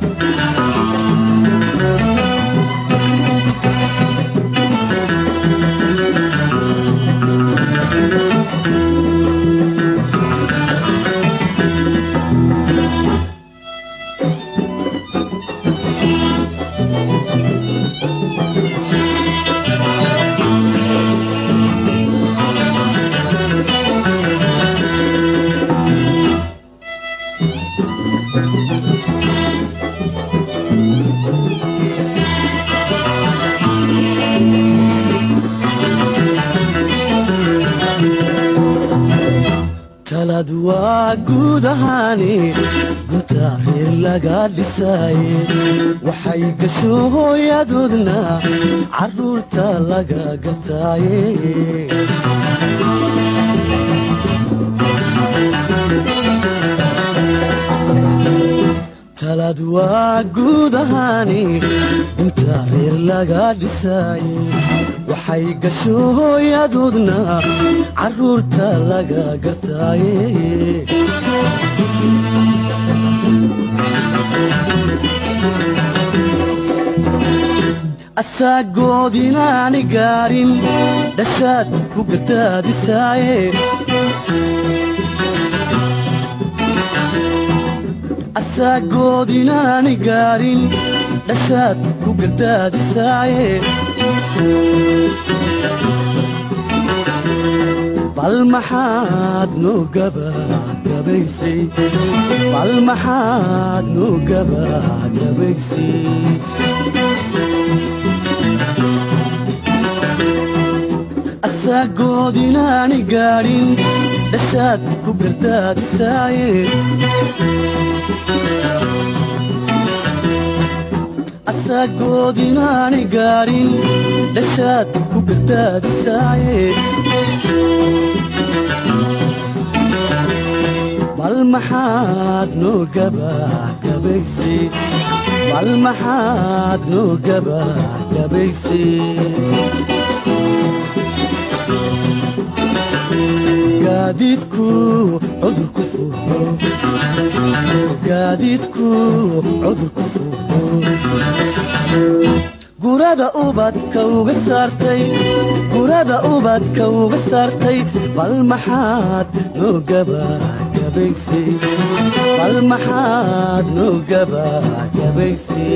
waa guud ahaani gunta reer laga dhisaaye waxay gasho hooyadoodna carruurta laga gataaye talad waa guud ahaani gunta reer laga dhisaaye waxay gasho hooyadoodna carruurta laga gataaye asaagoodinaani gaarin dhashaad ku gardaadisaaye asaagoodinaani gaarin dhashaad ku gardaadisaaye bal maxaad noo gabagabaysay gabagabaysay asaagoodinaani gaadhin dhashaad ku gardaadisaaye asaagoodinaani gaadhin dhashaad ku gardaadisaaye bal maxaad noo gabagabaysay gaadiidku cudurku gaadiidku cudurku gurada ubadka uga saartay gurada ubadka uga saartay bal maxaad noo gabagabaysay bal maxaad noo gabagabaysay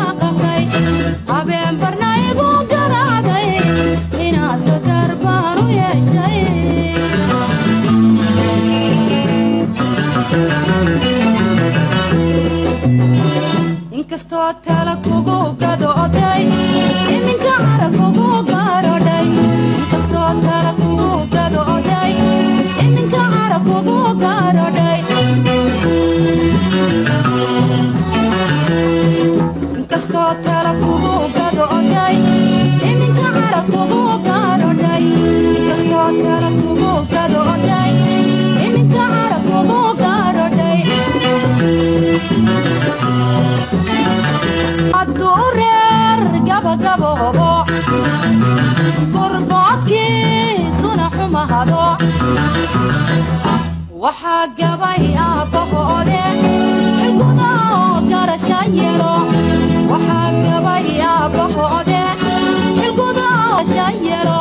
inkastoo tala kugu reer gabagaboobo gurboodkiisuna xumahado waxaa gabay aabbahoode xilguda oo garasha yelo waxaa gabay aabbahoode xilguda oo garasha yelo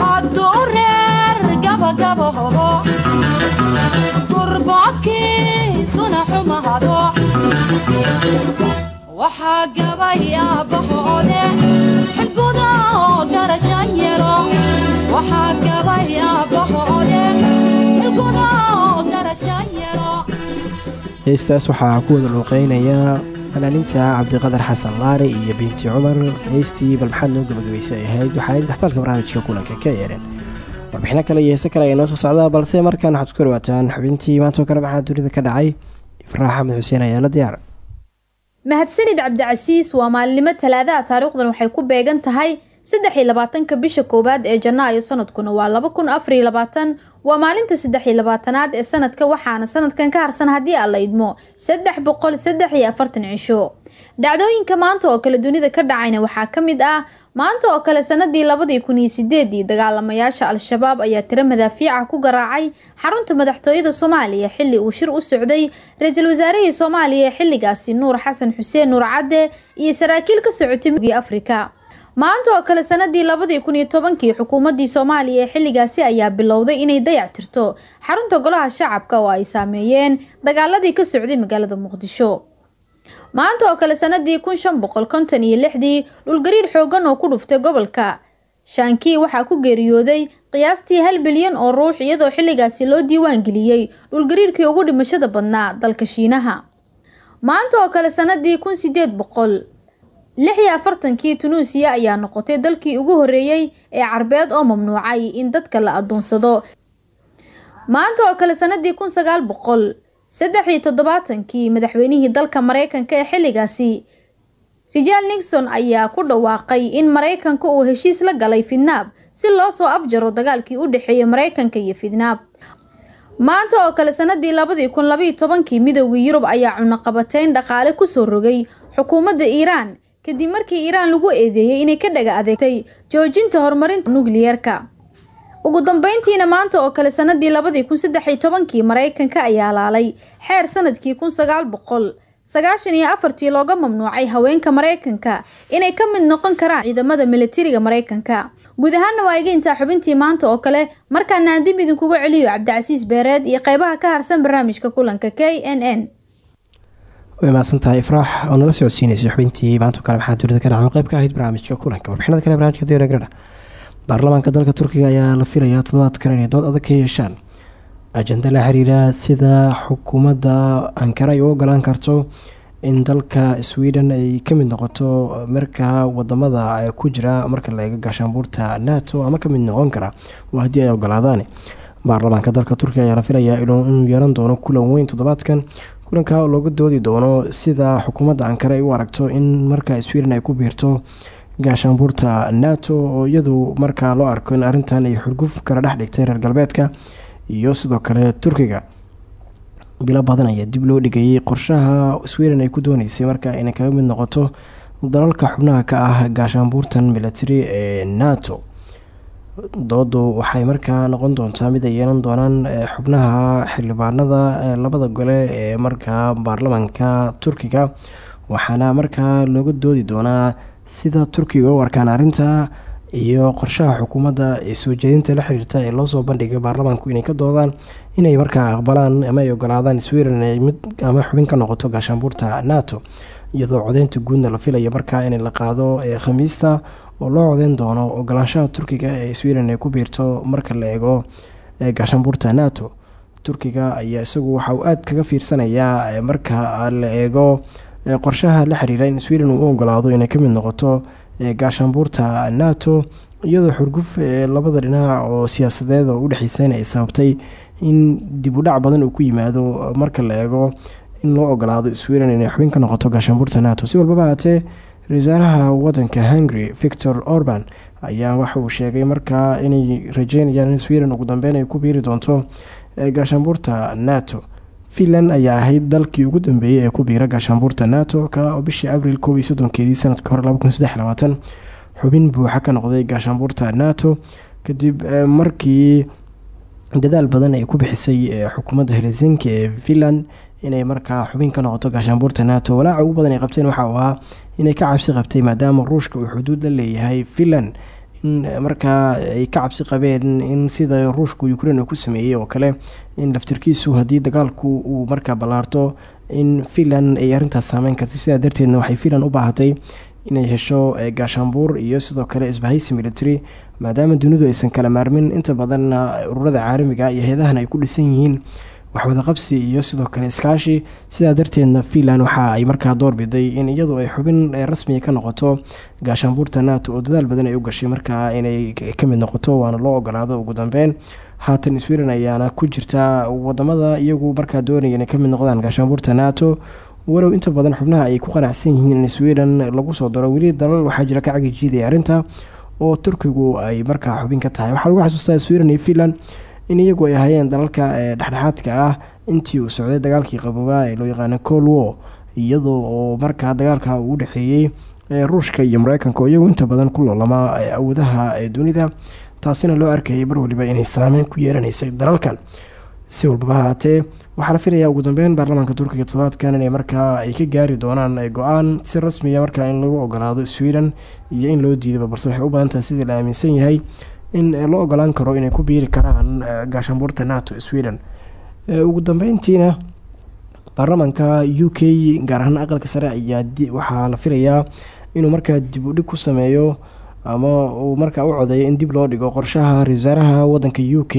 hadduu reer gabagaboobo gurboodkiisuna xumahado heestaas waxaa ku wada luuqeynaya fanaaniinta cabdiqadar xasan laare iyo binti cumar. Heystii bal maxaad noo gabagabaysay ay ahayd? Waxaa dhextaalka barnaamijka kulanka ka yeereen warbixino kale iyo heese kale ayaa noo soo socdaa balse markaan waxaad ku dhawaataan xubintii maantoo kale maxaa dunida ka dhacay ifraax axmed xuseen ayaa la diyaar mahadsanid cabdicasiis waa maalinimo talaadaha taariikhdan waxay ku beegan tahay saddex iyo labaatanka bisha koowaad ee janaayo sanadkuna waa laba kun afar iyo labaatan. Waa maalinta saddex iyo labaatanaad ee sanadka waxaana sanadkan ka harsan haddii aan la idmo saddex boqol saddex iyo afartan cisho. Dhacdooyinka maanta oo kale dunida ka dhacayna waxaa ka mid ah maanta oo kale sanadii labadii kun iyo sideedii dagaalamayaasha al-shabaab ayaa tiro madaafiica ku garaacay xarunta madaxtooyada soomaaliya xili uu shir u socday ra'iisul wasaarihii soomaaliya ee xiligaasi nuur xasan xuseen nuur cadde iyo saraakiil ka socotay mugii afrika. Maanta oo kale sanadii labadii kun iyo tobankii xukuumadii soomaaliya ee xiligaasi ayaa bilowday inay dayac tirto. Xarunta golaha shacabka oo ay saameeyeen dagaaladii ka socday magaalada muqdisho maanta oo kale sanadii kun shan boqol konton iyo lixdii dhulgariir xoogan oo ku dhuftay gobolka. Shankii waxaa ku geeriyooday qiyaastii hal bilyan oo ruux iyadoo xilligaasi loo diiwaan geliyey dhulgariirkii ugu dhimashada badnaa dalka shiinaha. Maanta oo kale sanadii kun sideed boqol lix iyo afartankii tunuusiya ayaa noqotay dalkii ugu horeeyey ee carbeed oo mamnuucay in dadka la adoonsado. Maanta oo kale sanadii kun sagaal boqol saddex iyo toddobaatankii madaxweynihii dalka mareykanka ee xilligaasi rijaal nixon ayaa ku dhawaaqay in mareykanka uu heshiis la galay fidnaab si loo soo afjaro dagaalkii u dhexeeyay mareykanka iyo fidnaab. Maanta oo kale sanadii labadii kun labaiyo tobankii midowda yurub ayaa cunaqabateyn dhaqaale ku soo rogay xukuumadda iiraan kadib markii iiraan lagu eedeeyey inay ka dhaga adeegtay joojinta horumarinta nukliyeerka ugu dambeyntiina maanta oo kale sanadii labadii kun saddex tobankii mareykanka ayaa laalay xeer sannadkii kun sagaal boqol sagaashan iyo afartii looga mamnuucay haweenka mareykanka inay ka mid noqon karaan ciidamada militariga mareykanka guud ahaana waa iga xubintii maanta oo kale markaana aan dib idinkuga celiyo cabdicasiis beereed iyo qeybaha ka harsan barnaamijka kulanka k n n. Way mahadsan tahay ifraax oo nala socodsiineysay xubintii maanta kale. Maxaa dunida ka dhaca qayb ka ahayd barnaamijka kulanka? Warbixinada kale barnamijka diyogradha baarlamaanka dalka turkiga ayaa la filayaa toddobaadkan inay dood adag ka yeeshaan. Ajenda la xiriira sida xukuumadda ankara ay u ogolaan karto in dalka sweden ay ka mid noqoto marka waddamada ku jira marka la eego gaashaanbuurta nato ama ka mid noqon kara. Waa haddii ay ogolaadaan baarlamaanka dalka turkiga ayaa la filayaa inuu yeelan doono kulan weyn toddobaadkan kulanka oo looga doodi doono sida xukuumadda ankara ay u aragto in marka sweden ay ku biirto gaashaanbuurta nato oo iyadu markaa loo arko in arrintan ay xurguf kala dhex dhigtay reer galbeedka iyo sidoo kale turkiga. Bilo badan ayaa dib loo dhigayay qorshaha sweden ay ku dooneysay marka inay kaga mid noqoto dalalka xubnaha ka ah gaashaanbuurtan military ee nato. Doodu waxay markaa noqon doontaa mid ay yeelan doonaan xubnaha xildhibaanada labada gole ee markaa baarlamaanka turkiga waxaana markaa looga doodi doonaa sida turkiga u arkaan arrinta iyo qorshaha xukuumadda ee soo jeedinta la xiriirta ee loosoo bandhigay baarlamaanku inay ka doodaan inay markaa aqbalaan ama ay ogolaadaan sweden inay mid ama xubin ka noqoto gaashaanbuurta nato iyadoo codeynta guudna la filayo markaa in la qaado ee khamiista oo loo codeyn doono ogolaanshaha turkiga ee sweden ay ku biirto marka la eego gaashaanbuurta nato. Turkiga ayaa isagu waxa uu aada kaga fiirsanayaa marka la eego qorshaha la xiriira in sweden uu u ogolaado inay ka mid noqoto gaashaanbuurta nato iyadoo xurguf labada dhinac oo siyaasadeed oo udhexeyseen ay sababtay in dib u dhac badan uu ku yimaado marka la eego in loo ogolaado sweden inay xubin ka noqoto gaashaanbuurta nato. Si walbaba haatee ra'iisaaraha wadanka hungary victor orban ayaa waxa uu sheegay markaa inay rajeynayaan in sweden ugu dambeyn ay ku biiri doonto gaashaanbuurta nato finland ayaa ahayd dalkii ugu dambeeyey ee ku biira gaashaanbuurta nato ka oo bishii abril koob iyo soddonkeedii sanadka xubin buuxa ka noqday gaashaanbuurta nato kadib markii dadaal badan ay ku bixisay xukuumadda helsinki ee finland inay markaa xubin ka noqoto gaashaanbuurta nato. Walaaca ugu badan ay qabteen waxa uu ahaa inay ka cabsi qabtay maadaama ruushka uu xuduud la leeyahay finland in markaa ay ka cabsi qabeen in sida ruushka ukrain uu ku sameeyey oo kale in laftirkiisu haddii dagaalku uu markaa ballaarto in finland ay arrintaas saameyn karto. Sidaa darteedna waxay finland u baahatay inay hesho gaashaanbuur iyo sidoo kale isbahaysi military maadaama dunidu aysan kala maarmin. Inta badanna ururada caalamiga iyo hay'adahan ay ku dhisan yihiin waxwadaqabsi iyo sidoo kale iskaashi. Sidaa darteedna finland waxa ay markaa doorbiday in iyadu ay xubin rasmiga ka noqoto gaashaanbuurta nato oo dadaal badan ay u gashay markaa inay ka mid noqoto waana loo ogolaado ugu dambeyn haatan sweden ayaana ku jirta waddamada iyagu markaa doonaya inay ka mid noqdaan gaashaanbuurta nato. Walow inta badan xubnaha ay ku qanacsan yihiin in sweden lagu soo daro weli dalal waxaa jira ka cagijiidaya arrinta oo turkigu ay markaa xubin ka tahay. Waxaa lagu xasuustaa sweden iyo finland in iyagu ay ahaayeen dalalka dhexdhexaadka ah intii uu socday dagaalkii qaboobaa ee loo yaqaano col war iyadoo oo markaa dagaalka uu udhexeeyey ruushka iyo mareykanka oo iyagu inta badan ku loolama awoodaha dunida taasina loo arkayay mar waliba inay saameyn ku yeelanaysay dalalkan. Si walbaba haatee waxaa la filayaa ugu dambeyn baarlamaanka turkiga todobaadkan inay markaa ay ka gaari doonaan go'aan si rasmiya markaa in lagu ogolaado sweden iyo in loo diidaba balse waxay u badantahay sidii la aaminsan yahay in loo ogolaan karo inay ku biiri karaan gaashaanbuurta nato sweden. Ugu dambeyntiina baarlamaanka u k gaar ahaan aqalka sare ayaa waxaa la filayaa inuu markaa dib u dhig ku sameeyo ama uu markaa u codeeyo in dib loo dhigo qorshaha ra'iisaaraha wadanka u k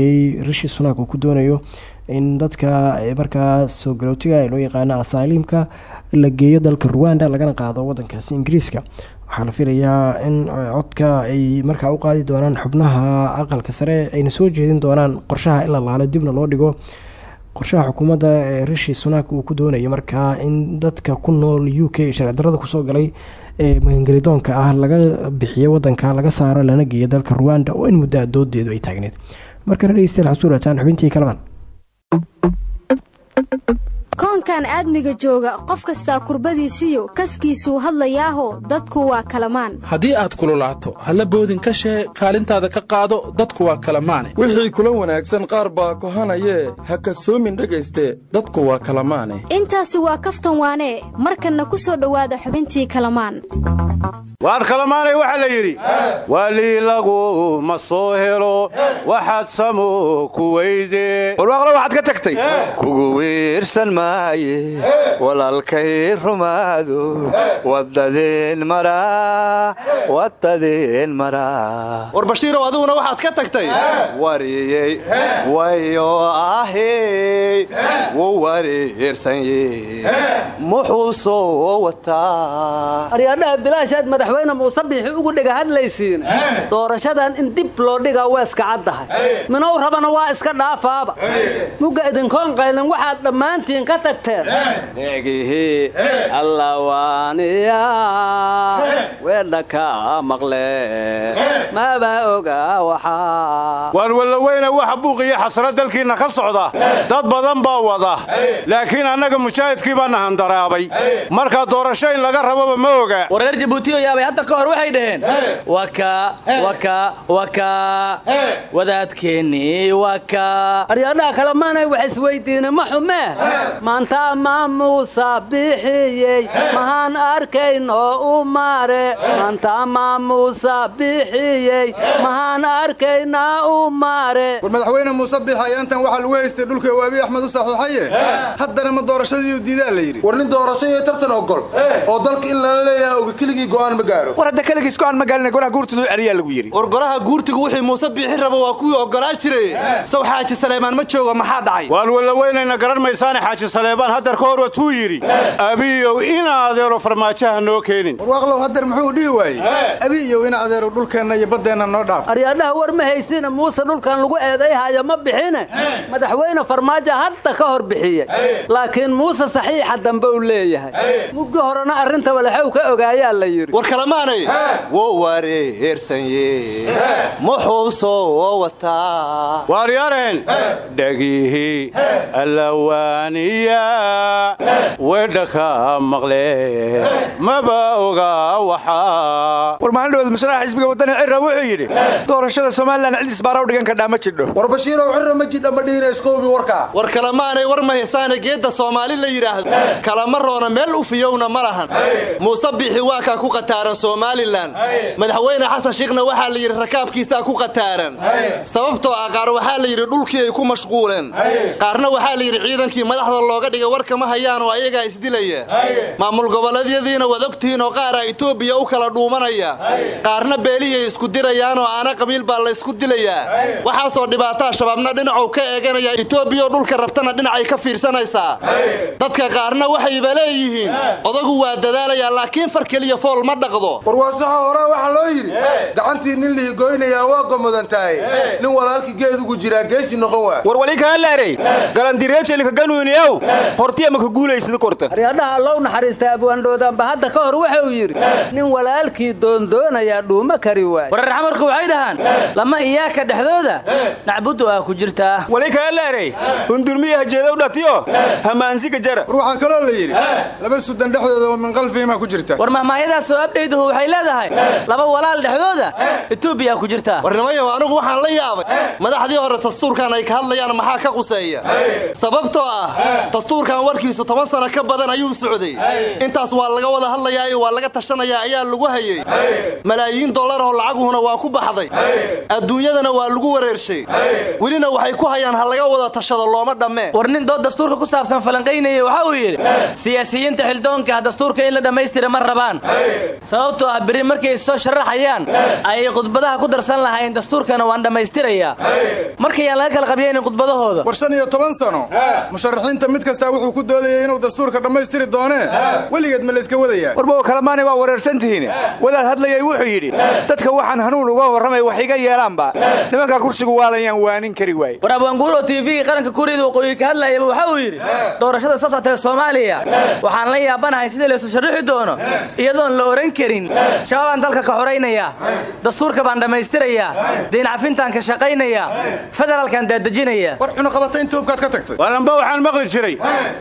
rishi sunak uu ku doonayo in dadka markaa soo galootiga ee loo yaqaano asaaliimka la geeyo dalka ruwanda lagana qaado wadankaasi ingiriiska waxaa la filayaa in codka ay markaa u qaadi doonaan xubnaha aqalka sare ayna soo jeedin doonaan qorshaha in la laalo dibna loo dhigo. Qorshaha xukuumadda ee rishi sunak uu ku doonayo markaa in dadka ku nool u k sharci darada ku soo galay ee mahangelidoonka ah laga bixiyo wadanka laga saaro lana geeyo dalka ruwanda oo in muddo doodeedu ay taagneed markana dhegeystayaal xasuulataan xubintii kalaban koonkan aadmiga jooga qof kastaa kurbadiisiyo kaskiisuu hadlayaaho dadku waa kalamaan. Haddii aad kululaato halla boodin ka shee kaalintaada ka qaado dadku waa kalamaane. Wixii kula wanaagsan qaar baa kohanayee ha kasoomin dhegayste dadku waa kalamaane. Intaasi waa kaftan waanee markanna ku soo dhowaada xubintii kalamaan. Waan kalamaanay waxaa la yidhi? Waalii lagu ma soo helo waxaad samo ku weyde. Warwaaqlo waxaad ka tagtay. Kugu wiirsan maaye walaalkay rumaado wadadeen maraa wadadeen maraa war bashiirow adiguna waxaad ka tagtay? Wariyey wayo ahey wuu wareersanye muxuu soo wataa? Aryadhaha bilaashaad madaxweyne muuse biixi ugu dhega hadlaysiin. Doorashadan in dib loo dhigaa waa iska caddahay minow rabana waa iska dhaafaaba mugga idinkoon qaylin waxaad dhammaantiin ka eegihii allawaaniya weedha ka maqle. Maba oga waxaa waan walloweyne waxa buuqiyo xasra dalkiinna ka socda. Dad badan baa wada. Laakiin annaga mujaahidkii baa nahandaraabay marka doorasho in laga rababa ma oga. Wareer jabuutiyo yaabay hadda ka hor waxay dhaheen. Waka waka waka. Wadaadkeennii waka. Aryadhaha kalemaanay wax isweydiine ma xumee maanta ma muusa bixiyey? Mahaan arkayno u mare maanta ma muusa bixiyey? Mahaan arkaynaa u mare war madaxweyne muuse biix ayaantan waxaa lagu haystay dhulka uu abiy axmed u saxiixaye haddana ma doorashadii diidaa la yidhi. War nin doorasho iyo tartan ogol oo dalka in lala leeyahay oga keligii go'aan ma gaaro war hadda keligiis go'aan ma golaha guurtooda u celiyaa lagu yidhi. War golaha guurtigu wixii muuse rabo waa kuwii ogolaa jiray. Saw xaaji saleemaan ma joogo maxaa dhacay? Waan walaweynayna garan maysaane xaaji saleebaan haddar ka hor watuu yidhi abiyow ina adeero farmaajaha noo keenin. Warwaaqlow hadeer muxuu dhihi waayey abiyow ina adeero dhulkeenna iyo baddeenna noo dhaaf. Aryaadhaha war ma haysina muuse dhulkan lagu eedayhaya ma bixine. Madaxweyne farmaajo hadda ka hor bixiyey laakiin muuse saxiixa dambe uu leeyahay. Muggi horena arrinta walaxow ka ogaayaa la yidhi. War kalamaanay wo wareersanye muxuusoo wataa. Waaryareen dhagihi allawaaniya wedhaka maqle maba oga waxaa war maalin dhawood musharaxa xisbiga waddani cirra wuxuu yidhi doorashada somalilan cid isbaara u dhigan kadhaa ma jidho. War bashiirow cirra ma jidha ma dhihina iskoobi warkaa war kalamaanay war ma haysaane geedda soomaali la yidhaahdo. Kalama roona meel u fiyowna ma lahan. Muuse bixi waa kaa ku qataaran somalilan. Madaxweyne xasan shiikhna waxaa la yidhi rakaabkiisaa ku qataaran. Sababtoo ah qaar waxaa la yidhi dhulkii ay ku mashquuleen. Qaarna waxaa la yidhi ciidankii madaxda looga dhigay warka ma hayaan oo ayagaa isdilaya maamul goboleedyadiina waad ogtihiin oo qaaraa itoobiya u kala dhuumanaya. Qaarna beelihii isku dirayaan oo aana qabiil baa la ysku dilayaa waxaasoo dhibaataa shabaabna dhinacuu ka eeganaya itoobiyaoo dhulka rabtana dhinacay ka fiirsanaysaa. Dadka qaarna waxayba leeyihiin odagu waa dadaalayaa laakiin far keliya fool ma dhaqdo. War waa saxo horaa waxaa loo yidhi gacantii nin lihi goynayaa waa gomudan tahay. Nin walaalkii geed ugu jiraa geesi noqon waa war wali kaalaarey galandireejelika ganuuniyow hortiya maka guulaysida korta? Aryaadhaha allow naxariista abwaandhoodaanba hadda ka hor wuxuu yidhi nin walaalkii doondoonayaa dhuuma kari waay warar xamarku waxay dhahaan lama iyaaka dhexdooda nacbudu ah ku jirtaa. Wali kaalaarey hundurmiya hajeedow dhatiyo hamaansiga jara. War waxaa kaloo la yidhi laba sudan dhexdooda oo min qalfihimaa ku jirta. War mahmaayadaasoo abdhayduhu waxay leedahay laba walaal dhexdooda etoobiya ku jirtaa warnimayow anigu waxaan la yaabay madaxdii hore dastuurkan ay ka hadlayaan maxaa ka quseeya? Sababtoo ah dastuurkan warkiisu toban sano ka badan ayuu socday. Intaas waa laga wada hadlayaa iyo waa laga tashanayaa ayaa lagu hayey malaayiin dollaroo lacaguhuna waa ku baxday. Adduunyadana waa lagu wareershay. Welina waxay ku hayaan ha laga wada tashado looma dhammee war nin dood dastuurka ku saabsan falanqaynaya waxa uu yidhi siyaasiyiinta xildoonka ah dastuurka in la dhammaystira ma rabaan. Sababtoo ah beri markay soo sharaxayaan ayay khudbadaha ku darsan lahayn dastuurkana waan dhammaystirayaa. Markayaan laga kala qabyaynin khudbadahooda. War shan iyo toban sano musharaxiinta mid kastaa wuxuu ku doodayay inuu dastuurka dhammaystiri doonee weligeed ma layska wadayaa. Warbowa kalamaanay waa wareersantihiin wadaad hadlayay wuxuu yidhi dadka waxaan hanuun uga warramay wax iga yeelaanba. Nimankaa kursigu waalayaan waanin kari waaye war abwaanguuro tvgii qaranka kuuriyada waqooyi ka hadlayaba waxa uu yidhi doorashada soo socota ee soomaaliya waxaan la yaabanahay sidii laysu sharrixi doono iyadoon la ohan karin. Shabaabaan dalka ka xoraynaya dastuurka baan dhammaystirayaa diin cafintaan ka shaqaynaya federaalkaan daadejinaya war cunaqabata inta hubkaad ka tagtay. Waananba waxaan maqli jiray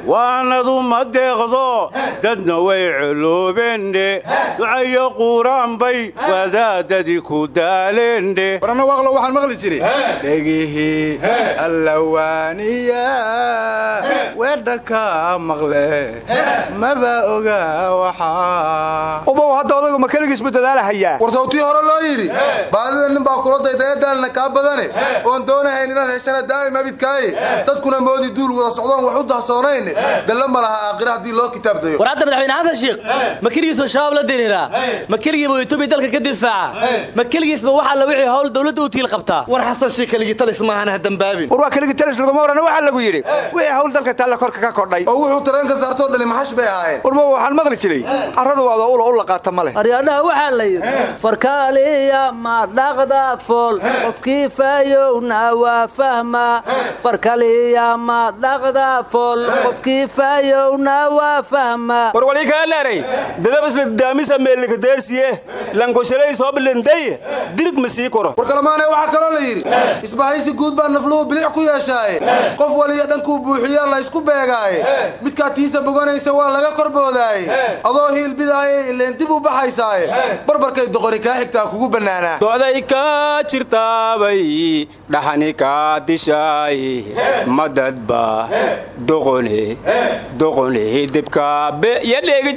waanadu ma deeqdo? Dadna way culuubendhe ducayo quuraanbay wadaadadii ku daaleendhe war anna waaqlo waxaan maqli jiray. Dhegihii allawaaniya. Weedhaka maqle. Maba oga waxaa ubow hadda odaygu ma keligiisbu dadaalahayaa? War sawtii hore loo yidhi baadida nin baa kula daydayadaalna kaa badane. Oon doonahayn inaad heshana daa'im abidkaaye dadkuna moodi duul wada socdoon wax u dahsoonayn dalla ma laha aakhira haddii loo kitaabdayo. War hadda madaxweyne xasan shiikh ma keligiisba shabaab la diriiraa ma keligiiba etoobiya dalka ka difaaca? Ma keligiisba wax alla wixii howl dowladda u tiil qabtaa? War xasan shiikh keligii talis maahan ha dambaabin war waa keligii talis laguma warana waxaa lagu yidhi. Wixii hawl dalka taalla korka ka kordhay. Oo wuxuu tareenka saartoo dhani maxash bay ahaayeen. Warbo waxaan maqli jiray. Carradu waada ula u laqaata ma leh. Aryaadhaha waxaa la yidhi farkaaliya ma dhaqda fool qofkii faayowna waa fahma. Farkaliya ma dhaqda fool qofkii faayowna waa fahma war wali kaalaarey dadab isla daamisa meelika deersiye lankoshalay soo bilintay dirig ma sii koro war kalamaane waxaa kaloo la yidhi isbahaysi guud baa nafluhu bilic ku yeeshaaye qof waliya dhankuu buuxiyaa la ysku beegaaye midkaa tiisa boganaysa waa laga korboodaaye adoo hiilbidaaye ileen dib u baxaysaaye barbarkay doqoni kaa xigtaa kugu bannaanaa docday dadka jirtaabay dhaxani kaa dishaay madadba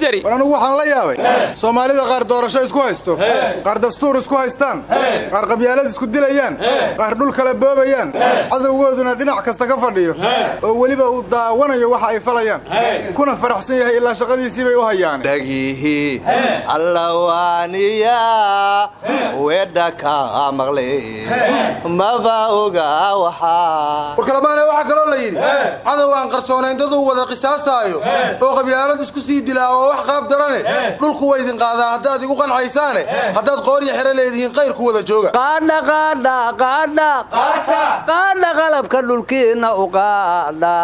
jari. War anugu waxaan la yaabay. Soomaalida qaar doorasho isku haysto. Qaar dastuur isku haystaan. Qaar qabyaalad isku dilayaan. Qaar dhul kale boobayaan. Cadowgooduna dhinac kasta ka fadhiyo. Oo weliba uu daawanayo waxa ay falayaan. Kuna faraxsan yahay ilaa shaqadiisii bay u hayaan. Dhagihi allawaaniya weedha ka maqle. Maba oga waxaa warkalamaane waxaa kaloo la yidhi cadow aan qarsoonayn dad uu wada qisaasaayo oo qabyaalad isku sii dilaa oo wax qaab darane. Dhulku waa idin qaadaa haddaad igu qancaysaane haddaad qoorya xero leedihiin qayrku wada jooga. Qaadha qalabka dhulkiinna u qaadha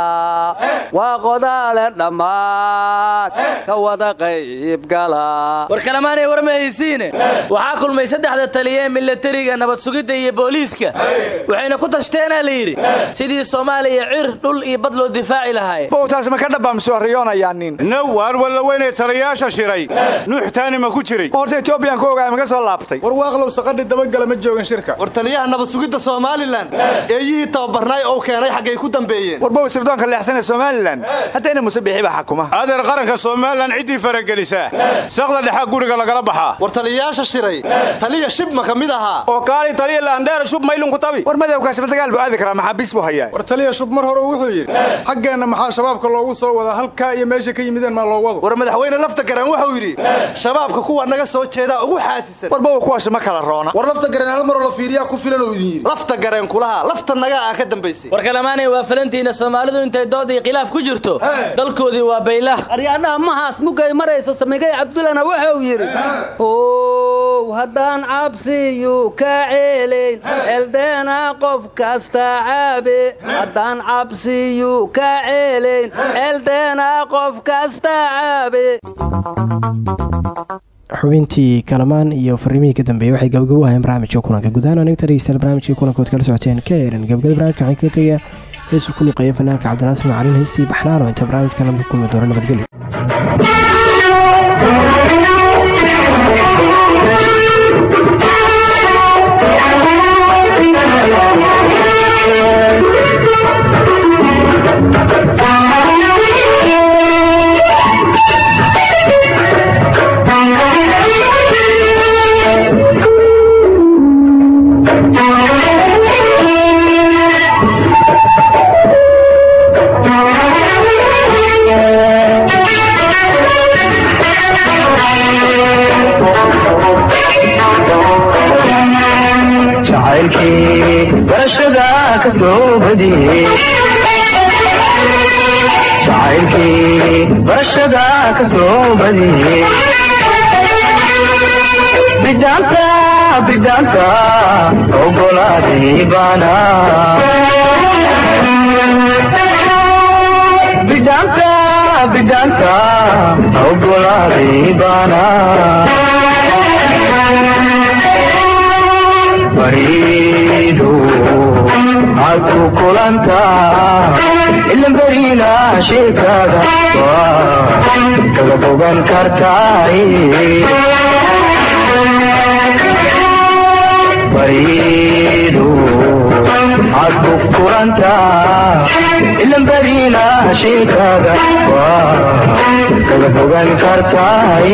waa qodaale dhammaan ka wada qaybgala war kalamaanay war ma haysiine waxaa kulmay saddexda taliya ee milatariga nabad sugidda iyo booliiska. Waxayna ku tashteenaa la yidhi. Sidii soomaaliya cir dhul iyo bad loo difaaci bowtaas ma ka dhabaamsoo riyoonayaa nin nawaan walla weynay taliyaasha shiray. Nuuxtaani ma ku jiray. Horta etoobiyaan ku ogaa maga soo laabtay. War waaqlow saqadhi dabagala ma joogan shirka. War taliyaha nabad sugidda somalilan eeyihii tababarnaay oo keenay xaggay ku dambeeyeen. War bow sirdoonka leexsan ee somalilan haddayna musabixi baa xakuma adeer qaranka somalilan ciddii faragelisaa saqda dhexa guriga lagala baxaa war taliyayaasha shiray. Taliya shibma ka mid ahaa. Oo kaali taliya laandheera shub maylunku tabi. War madowkaasba dagaal buu aadi karaa maxaabiis buu hayaa? War taliya shub mar hore wuxuu yidhi xaggeenna maxaa shabaabka loogu soo wadaa? Halkaa iyo meesha ka yimideen maa loo wado? War madaxweyne lafta garan wuxuu yidhi shabaabka kuwa naga soo jeedaa ugu xaasisan. War bow kuwaas ma kala roona. War lafta gareen hal maroo la fiiriyaa ku filan oo idin yidhi. Lafta gareen kulaha lafta naga ah ka dambaysay. War kalamaanay waa falantiina soomaalidu intay dood iyo khilaaf ku jirto. Dalkoodii waa baylah aryaadhaha mahaas mugay marayso samigay cabdulana wuxuu yidhi ow haddaan cabsiyu ka ceelayn celdeena qof kasta caabe. Haddaan cabsiyu ka ceelayn celdeena qof kasta caabe xubintii kalamaan iyo fariimihii ka dambeeyey waxay gabagabo ahayn barnaamijka kulanka gudahaan anigta dhegeystayaal barnaamijkii kulankood kala socoteen ka eran gabagada barnamijka waxaan kaga tegaya heesuu ku luqeeya fanaanka cabdinaasir macalin heystii baxnaano. Inta barnaamijka la mid kulmi doono nabadgelyo jacaylkii barashada ka soo badiyey jacaylkii barashada ka soo badiyey bidaanta bidaanta ogolaaday baana bidaanta bidaanta ogolaaday baana bariidu aku kulanta ilan beriina sheekada waa kaga bogan kartaay bariidu aku kulanta ilan beriina sheekada waa kaga bogan kartaay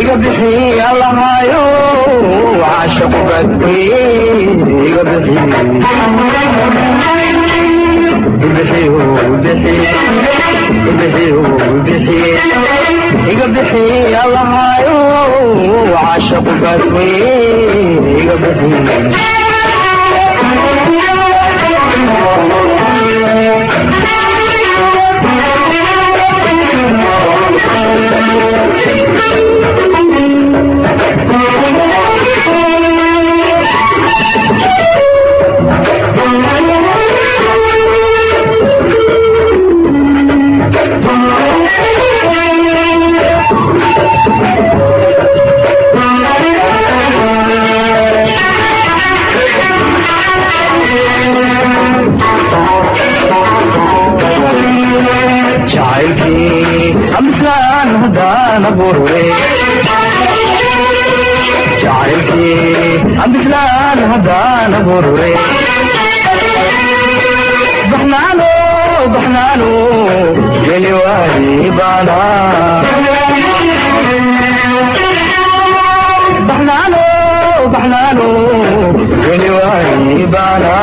iga bixi allahayo caashaqu badwe iga bixi iga bixi allahayo caashaqu badwe iga bixi amsaan haddaan abuure jacaylkii ambislaan haddaan abuure baxnaano baxnaano geli waayi baana baxnaano baxnaano geli waayi baana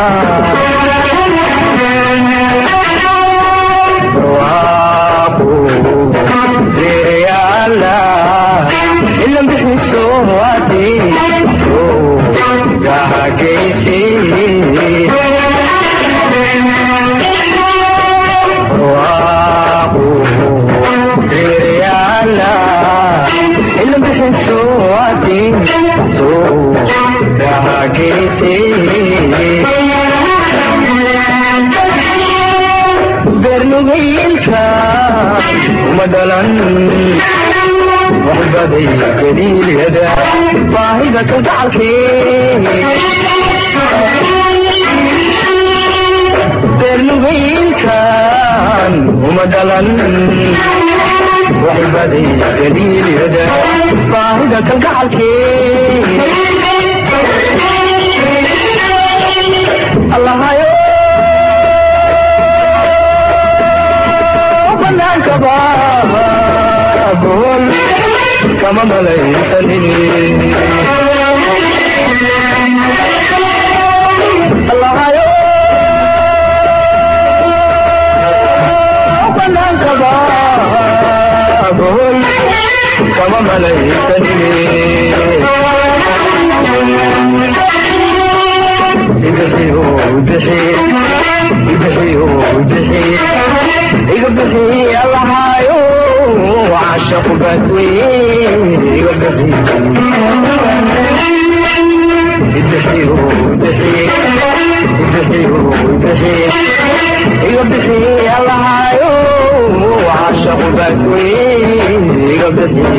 baahida ka gacalkee beernugaylkan uma dhalan waxbaday galiilyada baahida ka gacalkee allahayo banaanka baabool kama baabool kama bixi iga bixi allahayo bixi ibixiyo bixi iga bixi allahayo caashaqu badwe iga bixi